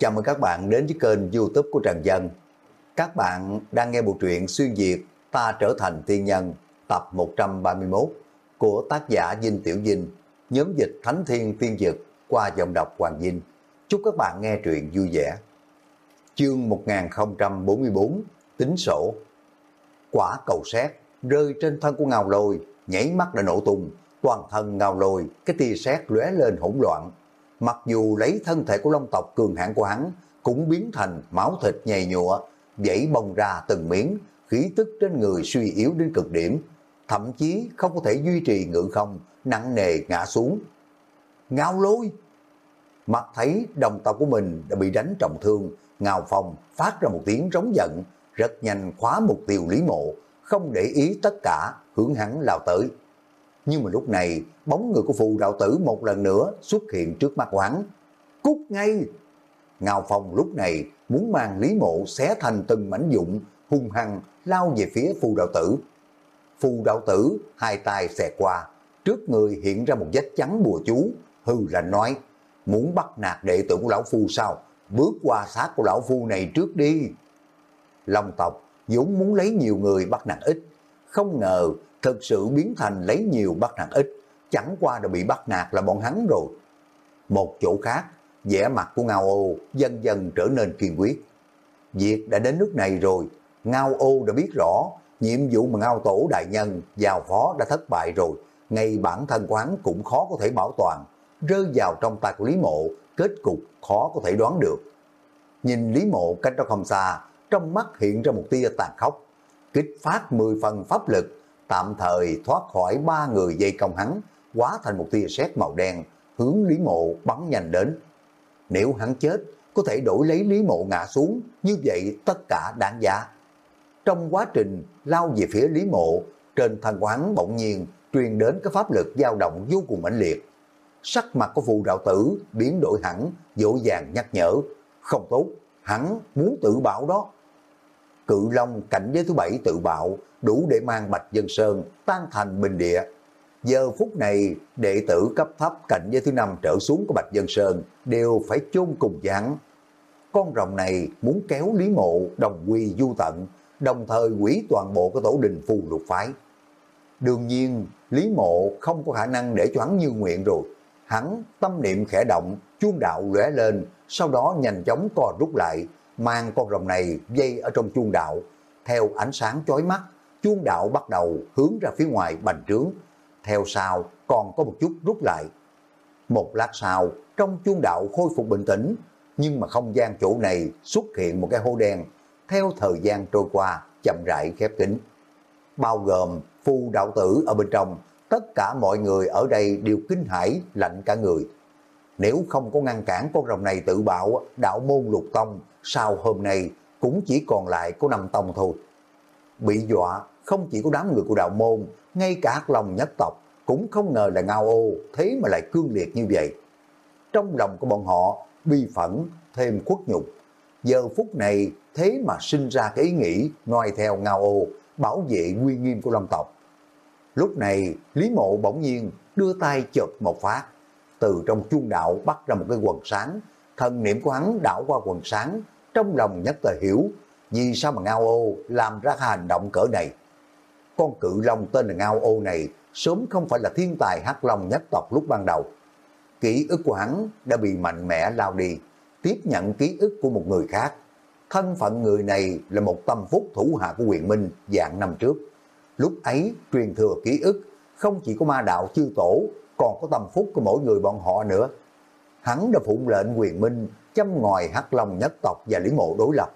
Chào mừng các bạn đến với kênh youtube của Trần Dân. Các bạn đang nghe bộ truyện xuyên Việt Ta Trở Thành Tiên Nhân tập 131 của tác giả Dinh Tiểu Dinh, nhóm dịch Thánh Thiên Tiên Dực qua giọng đọc Hoàng Dinh. Chúc các bạn nghe truyện vui vẻ. Chương 1044 Tính sổ Quả cầu xét rơi trên thân của ngào lôi, nhảy mắt đã nổ tung, toàn thân ngào lôi, cái tia sét lóe lên hỗn loạn mặc dù lấy thân thể của long tộc cường hãn của hắn, cũng biến thành máu thịt nhầy nhụa, dãy bong ra từng miếng, khí tức trên người suy yếu đến cực điểm, thậm chí không có thể duy trì ngự không, nặng nề ngã xuống. Ngao lôi! Mặt thấy đồng tộc của mình đã bị đánh trọng thương, Ngao Phong phát ra một tiếng rống giận, rất nhanh khóa mục tiêu Lý Mộ, không để ý tất cả, hướng hắn lao tới. Nhưng mà lúc này, bóng người của phù đạo tử một lần nữa xuất hiện trước mắt quán. Cút ngay! ngào Phong lúc này muốn mang Lý Mộ xé thành từng mảnh dụng, hung hăng lao về phía phù đạo tử. Phù đạo tử hai tay xẹt qua, trước người hiện ra một vết trắng bùa chú, hư lạnh nói, muốn bắt nạt đệ tử của lão phu sao? Bước qua xác của lão phu này trước đi. Long tộc vốn muốn lấy nhiều người bắt nạt ít, không ngờ thực sự biến thành lấy nhiều bắt nạt ít, chẳng qua đã bị bắt nạt là bọn hắn rồi. Một chỗ khác, vẻ mặt của Ngao ô dần dần trở nên kiên quyết. Việc đã đến nước này rồi, Ngao ô đã biết rõ, nhiệm vụ mà Ngao tổ đại nhân giao phó đã thất bại rồi, ngay bản thân quán cũng khó có thể bảo toàn, rơi vào trong tay của Lý Mộ, kết cục khó có thể đoán được. Nhìn Lý Mộ cách đó không xa, trong mắt hiện ra một tia tàn khốc, kích phát 10 phần pháp lực tạm thời thoát khỏi ba người dây công hắn, hóa thành một tia sét màu đen, hướng Lý Mộ bắn nhanh đến. Nếu hắn chết, có thể đổi lấy Lý Mộ ngã xuống, như vậy tất cả đáng giá. Trong quá trình lao về phía Lý Mộ, trên thân quán bỗng nhiên truyền đến cái pháp lực dao động vô cùng mãnh liệt. Sắc mặt của phù đạo tử biến đổi hẳn, dỗ dàng nhắc nhở. Không tốt, hắn muốn tự bảo đó. Cự Long cảnh giới thứ bảy tự bạo, đủ để mang Bạch Dân Sơn tan thành bình địa. Giờ phút này, đệ tử cấp thấp cảnh giới thứ năm trở xuống của Bạch Dân Sơn đều phải chôn cùng giảng. Con rồng này muốn kéo Lý Mộ đồng quy du tận, đồng thời quỷ toàn bộ cái tổ đình phù lục phái. Đương nhiên, Lý Mộ không có khả năng để cho hắn như nguyện rồi. Hắn tâm niệm khẽ động, chuông đạo lóe lên, sau đó nhanh chóng co rút lại, mang con rồng này dây ở trong chuông đạo. Theo ánh sáng chói mắt, chuông đạo bắt đầu hướng ra phía ngoài bành trướng. Theo sau còn có một chút rút lại. Một lát sau, trong chuông đạo khôi phục bình tĩnh, nhưng mà không gian chỗ này xuất hiện một cái hố đen. Theo thời gian trôi qua, chậm rãi khép kín. Bao gồm phu đạo tử ở bên trong, tất cả mọi người ở đây đều kinh hãi lạnh cả người. Nếu không có ngăn cản con rồng này tự bạo, đạo môn lục tông, sau hôm nay cũng chỉ còn lại có năm tông thôi. Bị dọa không chỉ có đám người của đạo môn, ngay cả hắc lòng nhất tộc cũng không ngờ là ngao ô, thế mà lại cương liệt như vậy. Trong lòng của bọn họ, bi phẫn, thêm khuất nhục. Giờ phút này, thế mà sinh ra cái ý nghĩ noi theo ngao ô, bảo vệ uy nghiêm của long tộc. Lúc này, Lý Mộ bỗng nhiên đưa tay chợt một phát, từ trong chuông đạo bắt ra một cái quần sáng, thần niệm của hắn đảo qua quần sáng, trong lòng nhất thời hiểu vì sao mà Ngao ô làm ra hành động cỡ này. Con cự long tên là Ngao ô này sớm không phải là thiên tài hắc long nhất tộc lúc ban đầu. Ký ức của hắn đã bị mạnh mẽ lao đi, tiếp nhận ký ức của một người khác. Thân phận người này là một tâm phúc thủ hạ của quyền minh dạng năm trước. Lúc ấy truyền thừa ký ức không chỉ có ma đạo chư tổ, còn có tâm phúc của mỗi người bọn họ nữa. Hắn đã phụng lệnh quyền minh châm ngòi hắc long nhất tộc và lý mộ đối lập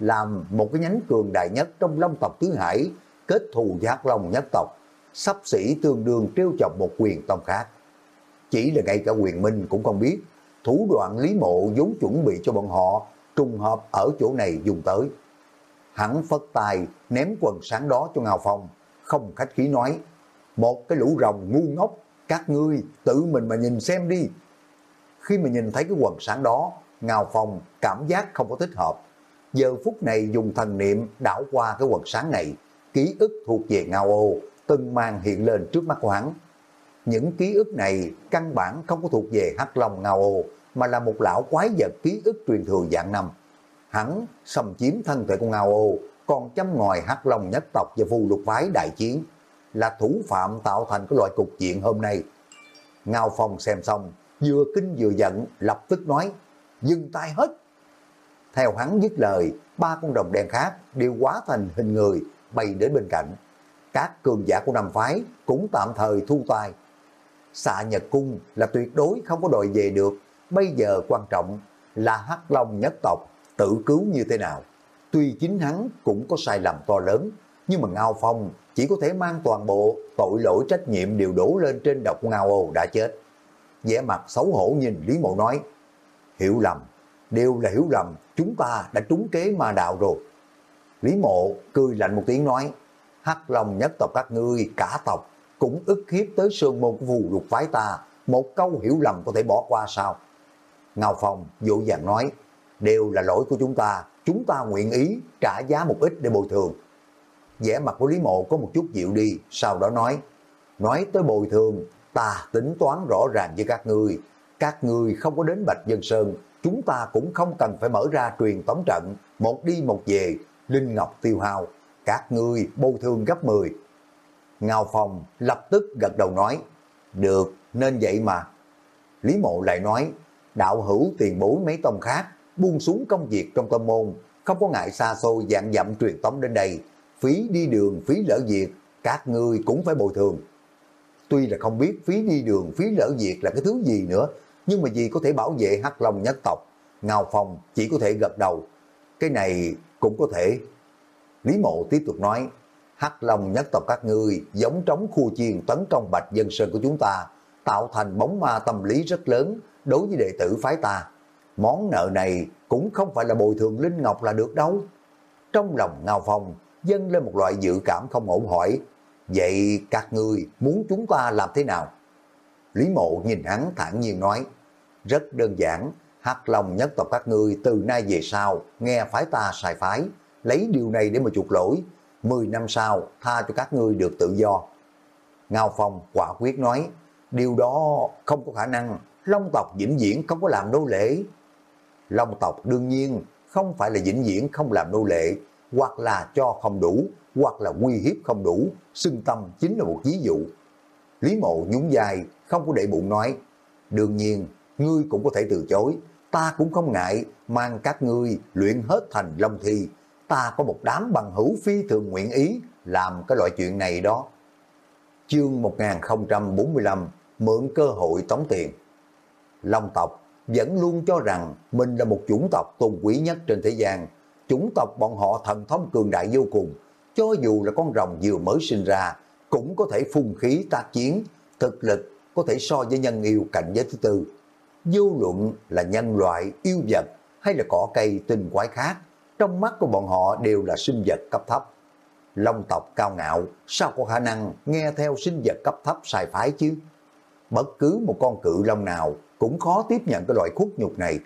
làm một cái nhánh cường đại nhất trong long tộc tứ hải, kết thù giác long nhất tộc, sắp xỉ tương đương trêu chọc một quyền tông khác. Chỉ là ngay cả quyền minh cũng không biết, thủ đoạn lý mộ vốn chuẩn bị cho bọn họ trùng hợp ở chỗ này dùng tới. Hắn phất tay ném quần sáng đó cho ngào Phong, không khách khí nói, một cái lũ rồng ngu ngốc, các ngươi tự mình mà nhìn xem đi. Khi mà nhìn thấy cái quần sáng đó, ngào Phong cảm giác không có thích hợp, giờ phút này dùng thần niệm đảo qua cái quần sáng này, ký ức thuộc về Ngao Ô, từng mang hiện lên trước mắt của hắn. Những ký ức này căn bản không có thuộc về Hắc Long Ngao Ô, mà là một lão quái vật ký ức truyền thừa dạng năm. Hắn xâm chiếm thân thể của Ngao Ô, còn chấm ngòi hắc long nhất tộc và phù lục phái đại chiến, là thủ phạm tạo thành cái loại cục diện hôm nay. Ngao Phong xem xong, vừa kinh vừa giận, lập tức nói, dừng tay hết. Theo hắn dứt lời, ba con rồng đen khác đều hóa thành hình người bay đến bên cạnh. Các cường giả của năm phái cũng tạm thời thu tay. Xạ Nhật Cung là tuyệt đối không có đòi về được. Bây giờ quan trọng là Hắc Long nhất tộc tự cứu như thế nào. Tuy chính hắn cũng có sai lầm to lớn, nhưng mà Ngao Phong chỉ có thể mang toàn bộ tội lỗi trách nhiệm đều đổ lên trên độc Ngao Âu đã chết vẻ mặt xấu hổ nhìn Lý Mộ nói, hiểu lầm, đều là hiểu lầm, chúng ta đã trúng kế ma đạo rồi. Lý Mộ cười lạnh một tiếng nói, hắc lòng nhất tộc các ngươi cả tộc cũng ức hiếp tới sơn môn của phù lục phái ta, một câu hiểu lầm có thể bỏ qua sao? Ngao Phong dỗ dàng nói, đều là lỗi của chúng ta, chúng ta nguyện ý trả giá một ít để bồi thường. vẻ mặt của Lý Mộ có một chút dịu đi, sau đó nói, nói tới bồi thường, ta tính toán rõ ràng với các ngươi, các ngươi không có đến Bạch Dân Sơn, chúng ta cũng không cần phải mở ra truyền tống trận, một đi một về, Linh Ngọc tiêu hao, các ngươi bồi thường gấp 10. Ngao Phong lập tức gật đầu nói, được, nên vậy mà. Lý Mộ lại nói, đạo hữu tiền bối mấy tông khác, buông xuống công việc trong tâm môn, không có ngại xa xôi dạng dặm truyền tống đến đây, phí đi đường, phí lỡ việc, các ngươi cũng phải bồi thường. Tuy là không biết phí đi đường, phí lỡ việc là cái thứ gì nữa, nhưng mà vì có thể bảo vệ Hắc Long nhất tộc, Ngao Phong chỉ có thể gật đầu. Cái này cũng có thể. Lý Mộ tiếp tục nói, Hắc Long nhất tộc các ngươi giống trống khu chiên tấn công Bạch Dân Sơn của chúng ta, tạo thành bóng ma tâm lý rất lớn đối với đệ tử phái ta. Món nợ này cũng không phải là bồi thường Linh Ngọc là được đâu. Trong lòng Ngao Phong dâng lên một loại dự cảm không ổn hỏi, vậy các ngươi muốn chúng ta làm thế nào? Lý Mộ nhìn hắn thản nhiên nói, rất đơn giản, hắc lòng nhất tộc các ngươi từ nay về sau, nghe phái ta sai phái, lấy điều này để mà chuộc lỗi, 10 năm sau tha cho các ngươi được tự do. Ngao Phong quả quyết nói, điều đó không có khả năng, Long tộc vĩnh viễn không có làm nô lệ. Long tộc đương nhiên không phải là vĩnh viễn không làm nô lệ, hoặc là cho không đủ, hoặc là uy hiếp không đủ, xưng tâm chính là một ví dụ. Lý mộ nhún dài, không có để bụng nói, đương nhiên, ngươi cũng có thể từ chối, ta cũng không ngại mang các ngươi luyện hết thành long thi, ta có một đám bằng hữu phi thường nguyện ý làm cái loại chuyện này đó. Chương 1045 Mượn cơ hội tống tiền Long tộc vẫn luôn cho rằng mình là một chủng tộc tôn quý nhất trên thế gian. Chủng tộc bọn họ thần thông cường đại vô cùng, cho dù là con rồng vừa mới sinh ra, cũng có thể phun khí tác chiến, thực lực có thể so với nhân yêu cảnh giới thứ tư. Vô luận là nhân loại, yêu vật hay là cỏ cây tinh quái khác, trong mắt của bọn họ đều là sinh vật cấp thấp. Long tộc cao ngạo, sao có khả năng nghe theo sinh vật cấp thấp sai phái chứ? Bất cứ một con cự long nào cũng khó tiếp nhận cái loại khuất nhục này.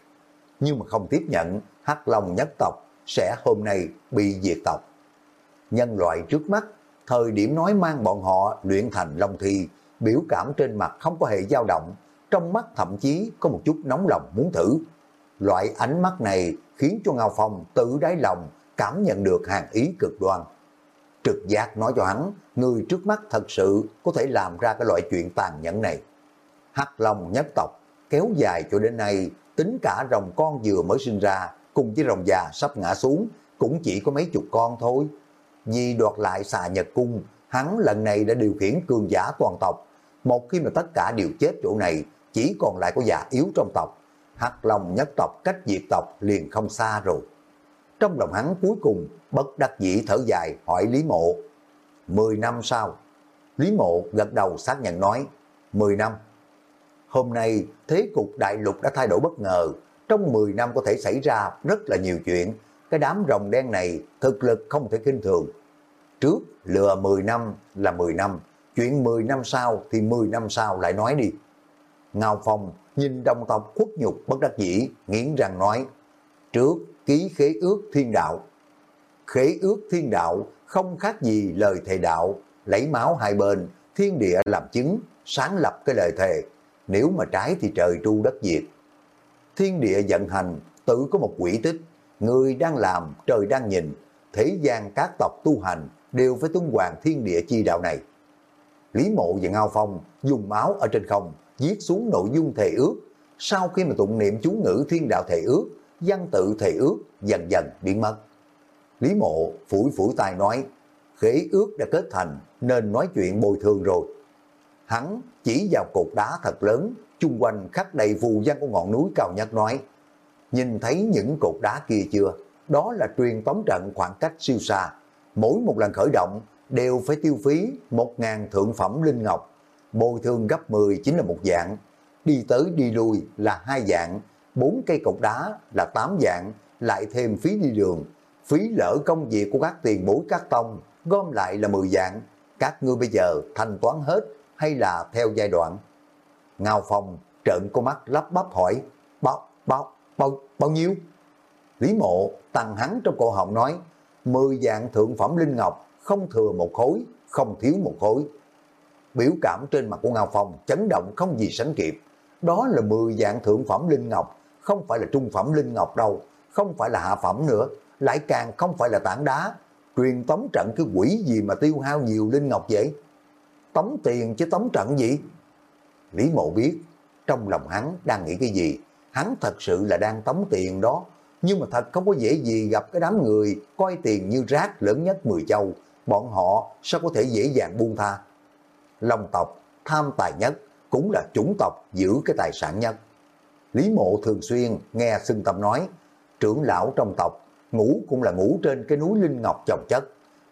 Nhưng mà không tiếp nhận, hắc long nhất tộc sẽ hôm nay bị diệt tộc. Nhân loại trước mắt, thời điểm nói mang bọn họ luyện thành long thi, biểu cảm trên mặt không có hề dao động, trong mắt thậm chí có một chút nóng lòng muốn thử. Loại ánh mắt này khiến cho Ngao Phong tự đáy lòng cảm nhận được hàng ý cực đoan. Trực giác nói cho hắn, người trước mắt thật sự có thể làm ra cái loại chuyện tàn nhẫn này. Hắc Long nhất tộc kéo dài cho đến nay, tính cả rồng con vừa mới sinh ra, cùng với rồng già sắp ngã xuống, cũng chỉ có mấy chục con thôi. Vì đoạt lại xà nhật cung, hắn lần này đã điều khiển cường giả toàn tộc. Một khi mà tất cả đều chết chỗ này, chỉ còn lại có già yếu trong tộc. Hắc Long nhất tộc cách diệt tộc liền không xa rồi. Trong lòng hắn cuối cùng, bất đắc dĩ thở dài hỏi Lý Mộ. Mười năm sau, Lý Mộ gật đầu xác nhận nói, mười năm. Hôm nay, thế cục đại lục đã thay đổi bất ngờ. Trong 10 năm có thể xảy ra rất là nhiều chuyện. Cái đám rồng đen này thực lực không thể kinh thường. Trước lừa 10 năm là 10 năm, chuyện 10 năm sau thì 10 năm sau lại nói đi. Ngao Phong nhìn đồng tộc khuất nhục bất đắc dĩ, nghiến răng nói, trước ký khế ước thiên đạo. Khế ước thiên đạo không khác gì lời thề đạo, lấy máu hai bên, thiên địa làm chứng, sáng lập cái lời thề, nếu mà trái thì trời tru đất diệt thiên địa vận hành, tự có một quỷ tích, người đang làm, trời đang nhìn, thế gian các tộc tu hành đều phải tuân hoàng thiên địa chi đạo này. Lý Mộ và Ngao Phong dùng máu ở trên không, viết xuống nội dung thề ước. Sau khi mà tụng niệm chú ngữ thiên đạo thề ước, văn tự thề ước dần dần biến mất. Lý Mộ phủi phủi tay nói, khế ước đã kết thành nên nói chuyện bồi thường rồi. Hắn chỉ vào cột đá thật lớn, chung quanh khắc đầy phù văn của ngọn núi cao nhất nói, nhìn thấy những cột đá kia chưa? Đó là truyền tống trận khoảng cách siêu xa. Mỗi một lần khởi động đều phải tiêu phí 1.000 thượng phẩm linh ngọc. Bồi thường gấp 10 chính là một dạng. Đi tới đi lui là hai dạng. bốn cây cột đá là 8 dạng. Lại thêm phí đi đường. Phí lỡ công việc của các tiền bối các tông. Gom lại là 10 dạng. Các ngươi bây giờ thanh toán hết hay là theo giai đoạn? Ngao Phong trợn con mắt lắp bắp hỏi. Bao, bao, bao, bao nhiêu? Lý mộ tăng hắn trong cổ họng nói. 10 dạng thượng phẩm linh ngọc không thừa một khối, không thiếu một khối. Biểu cảm trên mặt của Ngao Phong chấn động không gì sánh kịp. Đó là 10 dạng thượng phẩm linh ngọc, không phải là trung phẩm linh ngọc đâu, không phải là hạ phẩm nữa, lại càng không phải là tảng đá. Truyền tống trận cái quỷ gì mà tiêu hao nhiều linh ngọc vậy? Tống tiền chứ tống trận gì? Lý Mộ biết, trong lòng hắn đang nghĩ cái gì? Hắn thật sự là đang tống tiền đó, nhưng mà thật không có dễ gì gặp cái đám người coi tiền như rác lớn nhất 10 châu, bọn họ sao có thể dễ dàng buông tha. Long tộc, tham tài nhất, cũng là chủng tộc giữ cái tài sản nhất. Lý mộ thường xuyên nghe xưng tâm nói, trưởng lão trong tộc, ngủ cũng là ngủ trên cái núi Linh Ngọc chồng chất,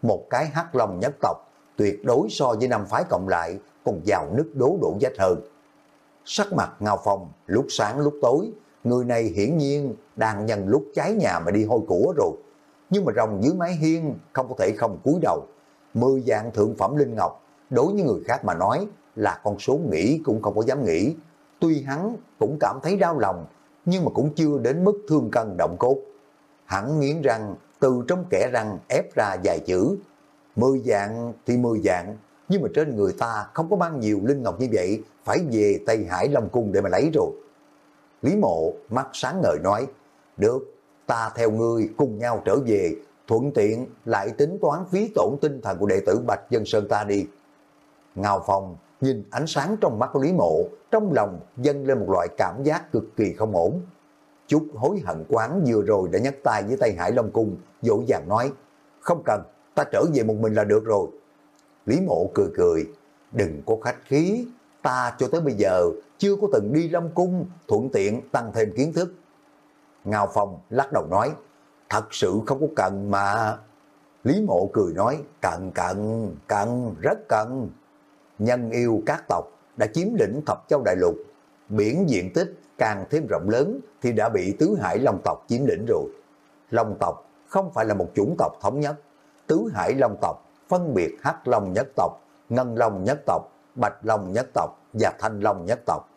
một cái hắc long nhất tộc, tuyệt đối so với năm phái cộng lại, còn giàu nứt đố đổ dách hơn. Sắc mặt ngao phong, lúc sáng lúc tối, người này hiển nhiên đang nhân lúc cháy nhà mà đi hôi của rồi nhưng mà rồng dưới mái hiên không có thể không cúi đầu. Mười dạng thượng phẩm linh ngọc, đối với người khác mà nói là con số nghĩ cũng không có dám nghĩ. Tuy hắn cũng cảm thấy đau lòng, nhưng mà cũng chưa đến mức thương cân động cốt. Hắn nghiến răng, từ trong kẻ răng ép ra vài chữ. Mười dạng thì mười dạng, nhưng mà trên người ta không có mang nhiều linh ngọc như vậy, phải về Tây Hải Long Cung để mà lấy rồi. Lý mộ mắt sáng ngời nói, được, ta theo ngươi cùng nhau trở về, thuận tiện lại tính toán phí tổn tinh thần của đệ tử Bạch Dân Sơn ta đi. Ngao Phong nhìn ánh sáng trong mắt của Lý Mộ, trong lòng dâng lên một loại cảm giác cực kỳ không ổn. Chút hối hận quán vừa rồi đã nhắc tay với Tây Hải Long Cung, dỗ dàng nói, không cần, ta trở về một mình là được rồi. Lý Mộ cười cười, đừng có khách khí, ta cho tới bây giờ chưa có từng đi Lâm Cung, thuận tiện tăng thêm kiến thức, Ngao Phong lắc đầu nói, thật sự không có cần mà. Lý Mộ cười nói, cần cần, cần, rất cần. Nhân yêu các tộc đã chiếm lĩnh thập châu đại lục, biển diện tích càng thêm rộng lớn thì đã bị tứ hải long tộc chiếm lĩnh rồi. Long tộc không phải là một chủng tộc thống nhất. Tứ hải long tộc phân biệt hắc long nhất tộc, ngân long nhất tộc, bạch long nhất tộc và thanh long nhất tộc.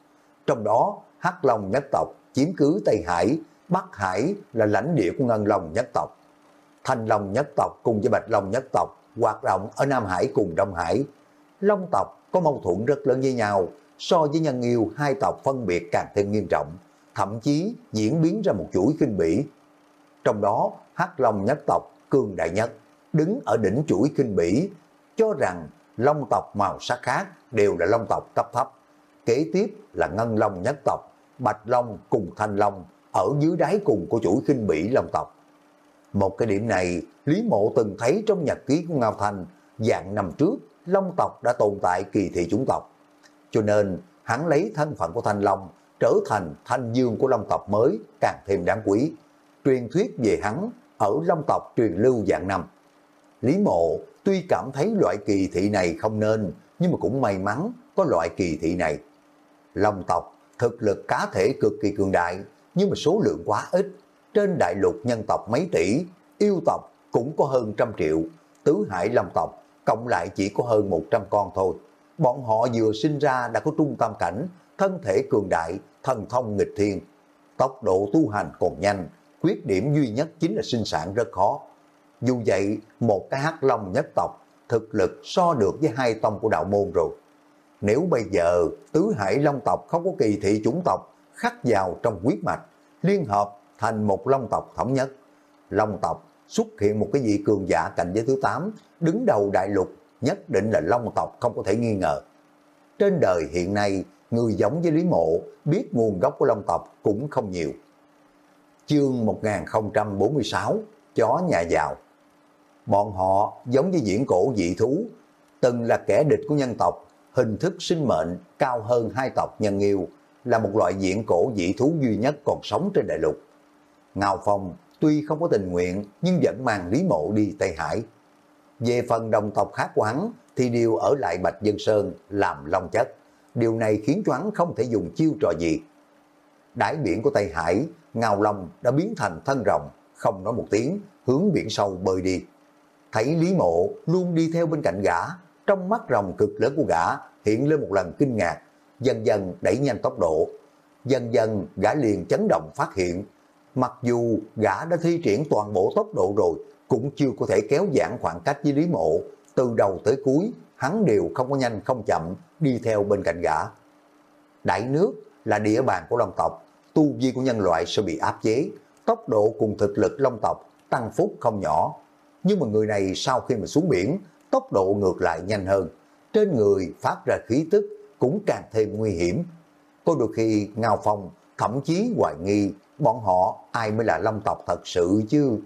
Trong đó hắc long nhất tộc chiếm cứ Tây Hải Bắc Hải là lãnh địa của Ngân Long nhất tộc. Thanh Long nhất tộc cùng với Bạch Long nhất tộc hoạt động ở Nam Hải cùng Đông Hải. Long tộc có mâu thuẫn rất lớn với nhau, so với nhân yêu hai tộc phân biệt càng thêm nghiêm trọng, thậm chí diễn biến ra một chuỗi kinh bỉ. Trong đó, Hắc Long nhất tộc cường đại nhất, đứng ở đỉnh chuỗi kinh bỉ, cho rằng Long tộc màu sắc khác đều là Long tộc cấp thấp. Kế tiếp là Ngân Long nhất tộc, Bạch Long cùng Thanh Long ở dưới đáy cùng của chuỗi kinh bỉ long tộc. Một cái điểm này, Lý Mộ từng thấy trong nhật ký của Ngao Thanh, dạng năm trước, long tộc đã tồn tại kỳ thị chủng tộc. Cho nên, hắn lấy thân phận của Thanh Long trở thành thanh dương của long tộc mới càng thêm đáng quý. Truyền thuyết về hắn ở long tộc truyền lưu dạng năm. Lý Mộ tuy cảm thấy loại kỳ thị này không nên, nhưng mà cũng may mắn có loại kỳ thị này. Long tộc thực lực cá thể cực kỳ cường đại, nhưng mà số lượng quá ít. Trên đại lục nhân tộc mấy tỷ, yêu tộc cũng có hơn trăm triệu, tứ hải long tộc cộng lại chỉ có hơn 100 con thôi. Bọn họ vừa sinh ra đã có trung tâm cảnh, thân thể cường đại, thần thông nghịch thiên. Tốc độ tu hành còn nhanh, khuyết điểm duy nhất chính là sinh sản rất khó. Dù vậy, một cái hắc long nhất tộc thực lực so được với hai tông của đạo môn rồi. Nếu bây giờ tứ hải long tộc không có kỳ thị chủng tộc khắc vào trong huyết mạch, liên hợp thành một long tộc thống nhất. Long tộc xuất hiện một cái vị cường giả cạnh giới thứ 8, đứng đầu đại lục, nhất định là long tộc không có thể nghi ngờ. Trên đời hiện nay, người giống với Lý Mộ biết nguồn gốc của long tộc cũng không nhiều. Chương 1046 Chó nhà giàu Bọn họ giống như diễn cổ dị thú, từng là kẻ địch của nhân tộc, hình thức sinh mệnh cao hơn hai tộc nhân yêu, là một loại diễn cổ dị thú duy nhất còn sống trên đại lục. Ngao Phong tuy không có tình nguyện nhưng vẫn mang Lý Mộ đi Tây Hải. Về phần đồng tộc khác của hắn thì đều ở lại Bạch Dân Sơn làm long chất. Điều này khiến cho hắn không thể dùng chiêu trò gì. Đáy biển của Tây Hải, Ngao Long đã biến thành thân rồng, không nói một tiếng, hướng biển sâu bơi đi. Thấy Lý Mộ luôn đi theo bên cạnh gã, trong mắt rồng cực lớn của gã hiện lên một lần kinh ngạc, dần dần đẩy nhanh tốc độ. Dần dần gã liền chấn động phát hiện, mặc dù gã đã thi triển toàn bộ tốc độ rồi, cũng chưa có thể kéo giãn khoảng cách với Lý Mộ. Từ đầu tới cuối, hắn đều không có nhanh không chậm, đi theo bên cạnh gã. Đại nước là địa bàn của Long tộc, tu vi của nhân loại sẽ bị áp chế, tốc độ cùng thực lực Long tộc tăng phúc không nhỏ. Nhưng mà người này sau khi mà xuống biển, tốc độ ngược lại nhanh hơn. Trên người phát ra khí tức cũng càng thêm nguy hiểm. Có đôi khi Ngao Phong thậm chí hoài nghi bọn họ ai mới là Long tộc thật sự chứ.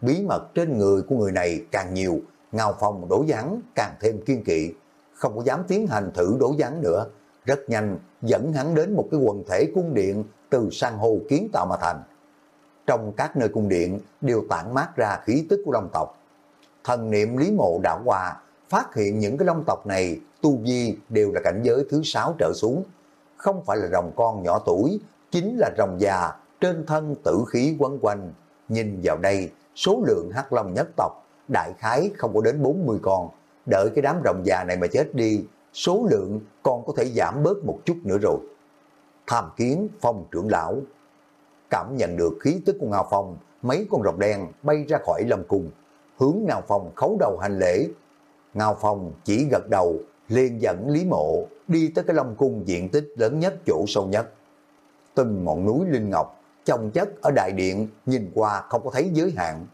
Bí mật trên người của người này càng nhiều, Ngao Phong đổ gián càng thêm kiên kỵ, không có dám tiến hành thử đổ gián nữa. Rất nhanh dẫn hắn đến một cái quần thể cung điện từ sang hồ kiến tạo mà thành. Trong các nơi cung điện đều tản mát ra khí tức của Long tộc. Thần niệm Lý Mộ đã qua, phát hiện những cái Long tộc này tu vi đều là cảnh giới thứ sáu trở xuống. Không phải là rồng con nhỏ tuổi, chính là rồng già, trên thân tử khí quấn quanh. Nhìn vào đây, số lượng hắc long nhất tộc, đại khái không có đến 40 con. Đợi cái đám rồng già này mà chết đi, số lượng còn có thể giảm bớt một chút nữa rồi. Tham kiến phong trưởng lão, cảm nhận được khí tức của Ngao Phong, mấy con rồng đen bay ra khỏi lâm cung, hướng Ngao Phong khấu đầu hành lễ. Ngao Phong chỉ gật đầu, liền dẫn Lý Mộ đi tới cái lâm Cung diện tích lớn nhất chỗ sâu nhất. Từng ngọn núi Linh Ngọc, trồng chất ở đại điện, nhìn qua không có thấy giới hạn.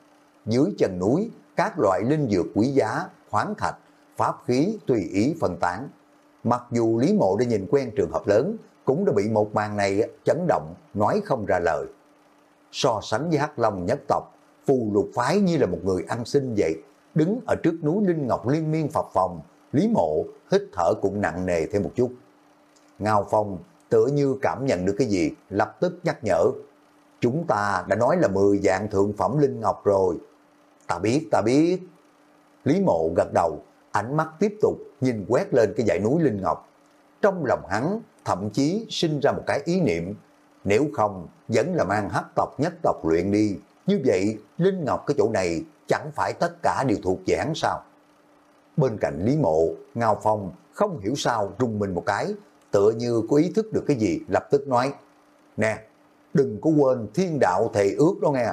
Dưới chân núi, các loại linh dược quý giá, khoáng thạch, pháp khí tùy ý phân tán. Mặc dù Lý Mộ đã nhìn quen trường hợp lớn, cũng đã bị một màn này chấn động, nói không ra lời. So sánh với Hắc Long nhất tộc, phù lục phái như là một người ăn xin vậy, đứng ở trước núi Linh Ngọc liên miên phập phòng, Lý Mộ hít thở cũng nặng nề thêm một chút. Ngao Phong tựa như cảm nhận được cái gì, lập tức nhắc nhở. Chúng ta đã nói là 10 dạng thượng phẩm Linh Ngọc rồi. Ta biết, ta biết. Lý Mộ gật đầu, ánh mắt tiếp tục nhìn quét lên cái dãy núi Linh Ngọc. Trong lòng hắn thậm chí sinh ra một cái ý niệm, nếu không vẫn là mang hắc tộc nhất tộc luyện đi, như vậy Linh Ngọc cái chỗ này chẳng phải tất cả đều thuộc về hắn sao? Bên cạnh Lý Mộ, Ngao Phong không hiểu sao rung mình một cái, tựa như có ý thức được cái gì, lập tức nói, Nè, đừng có quên thiên đạo thề ước đó nghe.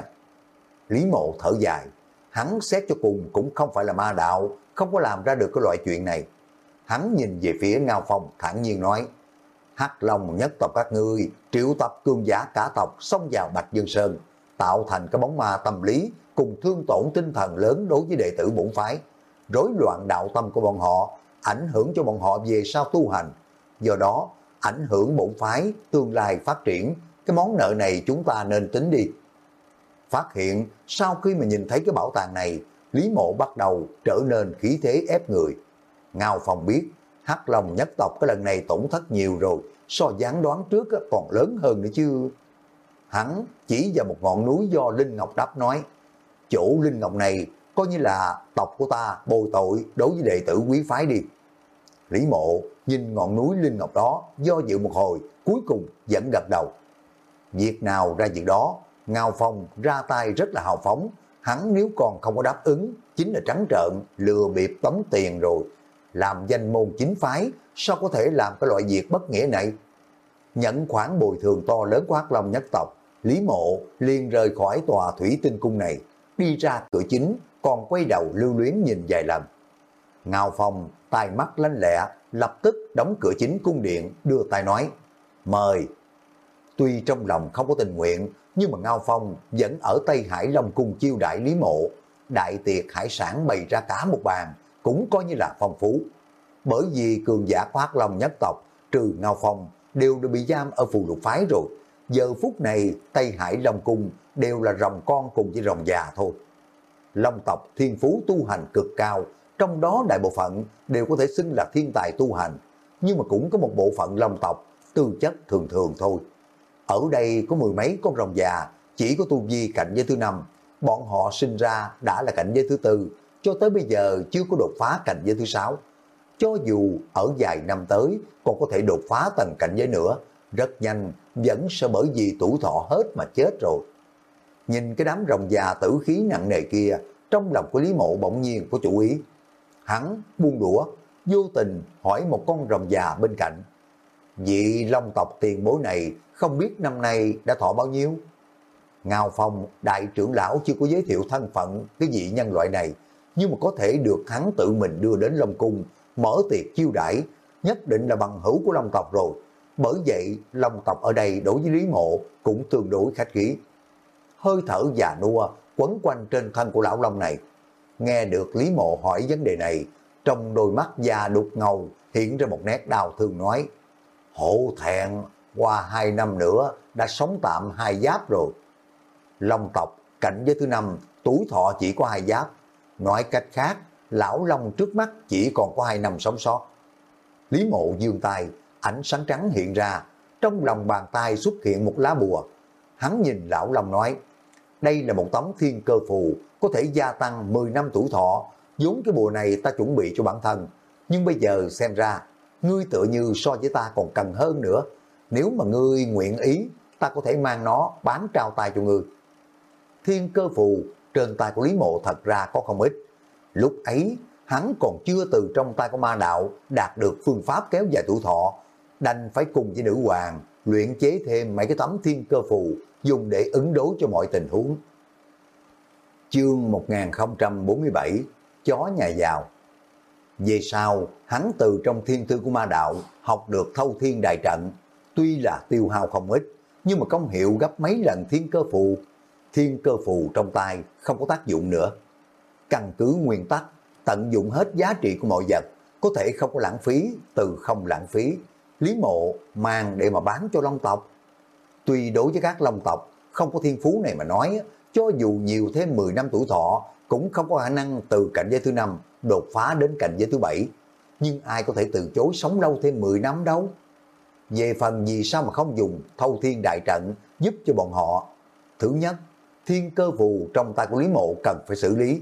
Lý Mộ thở dài, hắn xét cho cùng cũng không phải là ma đạo, không có làm ra được cái loại chuyện này. Hắn nhìn về phía Ngao Phong thản nhiên nói, Hắc Long nhất tộc các ngươi, triệu tập cương giả cả tộc xông vào Bạch Dương Sơn, tạo thành cái bóng ma tâm lý cùng thương tổn tinh thần lớn đối với đệ tử bổn phái, rối loạn đạo tâm của bọn họ, ảnh hưởng cho bọn họ về sau tu hành. Do đó, ảnh hưởng bổn phái tương lai phát triển, cái món nợ này chúng ta nên tính đi. Phát hiện sau khi mà nhìn thấy cái bảo tàng này, Lý Mộ bắt đầu trở nên khí thế ép người. Ngao Phong biết, Hắc Long nhất tộc cái lần này tổn thất nhiều rồi, so gián đoán trước còn lớn hơn nữa chứ. Hắn chỉ vào một ngọn núi do Linh Ngọc đáp nói, chỗ Linh Ngọc này coi như là tộc của ta bồi tội đối với đệ tử quý phái đi. Lý mộ nhìn ngọn núi Linh Ngọc đó do dự một hồi, cuối cùng vẫn gật đầu. Việc nào ra việc đó, Ngao Phong ra tay rất là hào phóng, hắn nếu còn không có đáp ứng, chính là trắng trợn, lừa bịp tống tiền rồi. Làm danh môn chính phái, sao có thể làm cái loại việc bất nghĩa này? Nhận khoản bồi thường to lớn của Hắc Long nhất tộc, Lý Mộ liền rời khỏi tòa thủy tinh cung này, đi ra cửa chính, còn quay đầu lưu luyến nhìn vài lần. Ngao Phong, tai mắt lanh lẹ, lập tức đóng cửa chính cung điện, đưa tay nói, mời. Tuy trong lòng không có tình nguyện, nhưng mà Ngao Phong vẫn ở Tây Hải Long Cung chiêu đại Lý Mộ. Đại tiệc hải sản bày ra cả một bàn, cũng coi như là phong phú. Bởi vì cường giả khoác lòng Long nhất tộc, trừ Ngao Phong, đều đã bị giam ở phù lục phái rồi. Giờ phút này, Tây Hải Long Cung đều là rồng con cùng với rồng già thôi. Long tộc thiên phú tu hành cực cao, trong đó đại bộ phận đều có thể xưng là thiên tài tu hành, nhưng mà cũng có một bộ phận long tộc tư chất thường thường thôi. Ở đây có mười mấy con rồng già, chỉ có tu vi cạnh giới thứ năm, bọn họ sinh ra đã là cảnh giới thứ tư, cho tới bây giờ chưa có đột phá cảnh giới thứ sáu. Cho dù ở vài năm tới còn có thể đột phá tầng cảnh giới nữa, rất nhanh vẫn sẽ bởi vì tuổi thọ hết mà chết rồi. Nhìn cái đám rồng già tử khí nặng nề kia, trong lòng của Lý Mộ bỗng nhiên có chủ ý. Hắn buông đũa, vô tình hỏi một con rồng già bên cạnh. Vị long tộc tiền bối này không biết năm nay đã thọ bao nhiêu? Ngao Phong, đại trưởng lão chưa có giới thiệu thân phận cái vị nhân loại này, nhưng mà có thể được hắn tự mình đưa đến Long Cung, mở tiệc chiêu đãi nhất định là bằng hữu của Long tộc rồi. Bởi vậy, Long tộc ở đây đối với Lý Mộ cũng tương đối khách khí. Hơi thở già nua quấn quanh trên thân của lão Long này. Nghe được Lý Mộ hỏi vấn đề này, trong đôi mắt già đục ngầu hiện ra một nét đau thương nói, Hổ thẹn, qua hai năm nữa đã sống tạm hai giáp rồi. Long tộc, cảnh giới thứ năm, tuổi thọ chỉ có hai giáp. Nói cách khác, lão Long trước mắt chỉ còn có hai năm sống sót. Lý mộ dương tay, ánh sáng trắng hiện ra, trong lòng bàn tay xuất hiện một lá bùa. Hắn nhìn lão Long nói, đây là một tấm thiên cơ phù, có thể gia tăng 10 năm tuổi thọ. vốn cái bùa này ta chuẩn bị cho bản thân, nhưng bây giờ xem ra, ngươi tựa như so với ta còn cần hơn nữa. Nếu mà ngươi nguyện ý, ta có thể mang nó bán trao tay cho ngươi. Thiên cơ phù trên tay của Lý Mộ thật ra có không ít. Lúc ấy, hắn còn chưa từ trong tay của ma đạo đạt được phương pháp kéo dài tuổi thọ, đành phải cùng với nữ hoàng luyện chế thêm mấy cái tấm thiên cơ phù dùng để ứng đối cho mọi tình huống. Chương 1047 Chó nhà giàu Về sau, hắn từ trong thiên thư của ma đạo học được thâu thiên đại trận, tuy là tiêu hao không ít, nhưng mà công hiệu gấp mấy lần thiên cơ phù. Thiên cơ phù trong tay không có tác dụng nữa. Căn cứ nguyên tắc, tận dụng hết giá trị của mọi vật, có thể không có lãng phí, từ không lãng phí. Lý mộ mang để mà bán cho long tộc, Tuy đối với các long tộc, không có thiên phú này mà nói, cho dù nhiều thêm 10 năm tuổi thọ, cũng không có khả năng từ cảnh giới thứ năm đột phá đến cảnh giới thứ bảy. Nhưng ai có thể từ chối sống lâu thêm 10 năm đâu? Về phần gì sao mà không dùng thâu thiên đại trận giúp cho bọn họ? Thứ nhất, thiên cơ phù trong tay của Lý Mộ cần phải xử lý.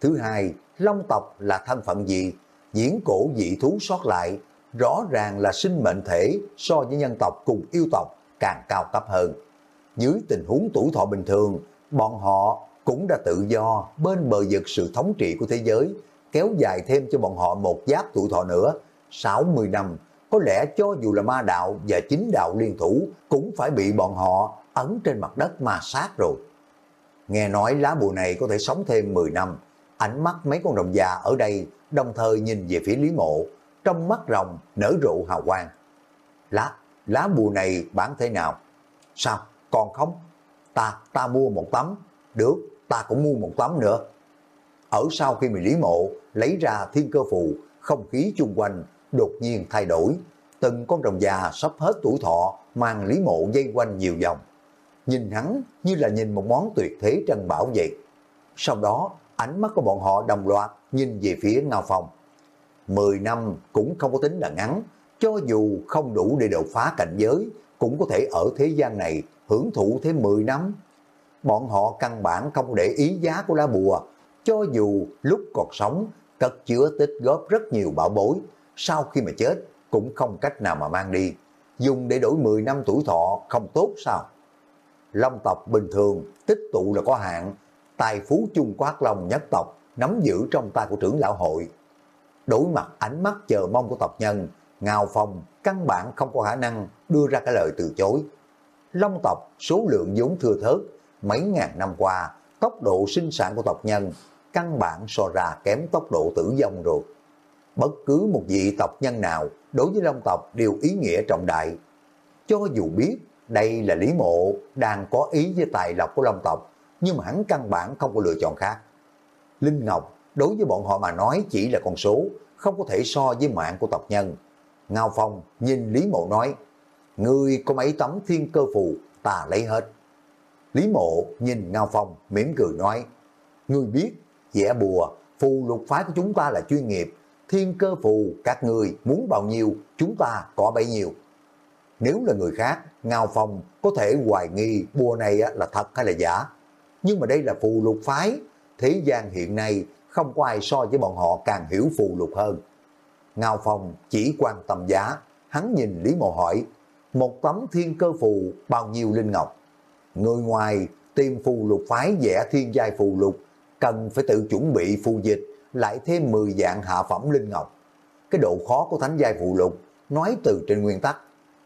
Thứ hai, long tộc là thân phận gì? Diễn cổ dị thú sót lại, rõ ràng là sinh mệnh thể so với nhân tộc cùng yêu tộc càng cao cấp hơn. Dưới tình huống tuổi thọ bình thường, bọn họ cũng đã tự do bên bờ vực sự thống trị của thế giới, kéo dài thêm cho bọn họ một giáp tuổi thọ nữa, 60 năm. Có lẽ cho dù là ma đạo và chính đạo liên thủ cũng phải bị bọn họ ấn trên mặt đất ma sát rồi. Nghe nói lá bùa này có thể sống thêm 10 năm, ánh mắt mấy con rồng già ở đây đồng thời nhìn về phía Lý Mộ, trong mắt rồng nở rộ hào quang. Lá, lá bùa này bán thế nào? Sao? Còn không? Ta, ta mua một tấm. Được, ta cũng mua một tấm nữa. Ở sau khi mình lý mộ, lấy ra thiên cơ phù, không khí chung quanh đột nhiên thay đổi. Từng con rồng già sắp hết tuổi thọ mang lý mộ dây quanh nhiều vòng. Nhìn hắn như là nhìn một món tuyệt thế trân bảo vậy. Sau đó, ánh mắt của bọn họ đồng loạt nhìn về phía Ngao Phong. Mười năm cũng không có tính là ngắn, cho dù không đủ để đột phá cảnh giới, cũng có thể ở thế gian này hưởng thụ thêm 10 năm. Bọn họ căn bản không để ý giá của lá bùa, cho dù lúc còn sống cất chứa tích góp rất nhiều bảo bối, sau khi mà chết cũng không cách nào mà mang đi. Dùng để đổi 10 năm tuổi thọ không tốt sao? Long tộc bình thường tích tụ là có hạn, tài phú chung quát long nhất tộc nắm giữ trong tay của trưởng lão hội. Đối mặt ánh mắt chờ mong của tộc nhân, ngào Phong căn bản không có khả năng đưa ra cái lời từ chối. Long tộc số lượng vốn thừa thớt, mấy ngàn năm qua, tốc độ sinh sản của tộc nhân căn bản so ra kém tốc độ tử vong rồi. Bất cứ một vị tộc nhân nào đối với Long tộc đều ý nghĩa trọng đại. Cho dù biết đây là Lý Mộ đang có ý với tài lộc của Long tộc, nhưng mà hắn căn bản không có lựa chọn khác. Linh Ngọc đối với bọn họ mà nói chỉ là con số, không có thể so với mạng của tộc nhân. Ngao Phong nhìn Lý Mộ nói, Ngươi có mấy tấm thiên cơ phù, ta lấy hết. Lý Mộ nhìn Ngao Phong mỉm cười nói, Ngươi biết, vẽ bùa, phù lục phái của chúng ta là chuyên nghiệp, thiên cơ phù các người muốn bao nhiêu, chúng ta có bấy nhiêu. Nếu là người khác, Ngao Phong có thể hoài nghi bùa này là thật hay là giả. Nhưng mà đây là phù lục phái, thế gian hiện nay không có ai so với bọn họ càng hiểu phù lục hơn. Ngao Phong chỉ quan tâm giá, hắn nhìn Lý Mộ hỏi, một tấm thiên cơ phù bao nhiêu linh ngọc. Người ngoài tìm phù lục phái vẽ thiên giai phù lục, cần phải tự chuẩn bị phù dịch, lại thêm 10 dạng hạ phẩm linh ngọc. Cái độ khó của thánh giai phù lục, nói từ trên nguyên tắc,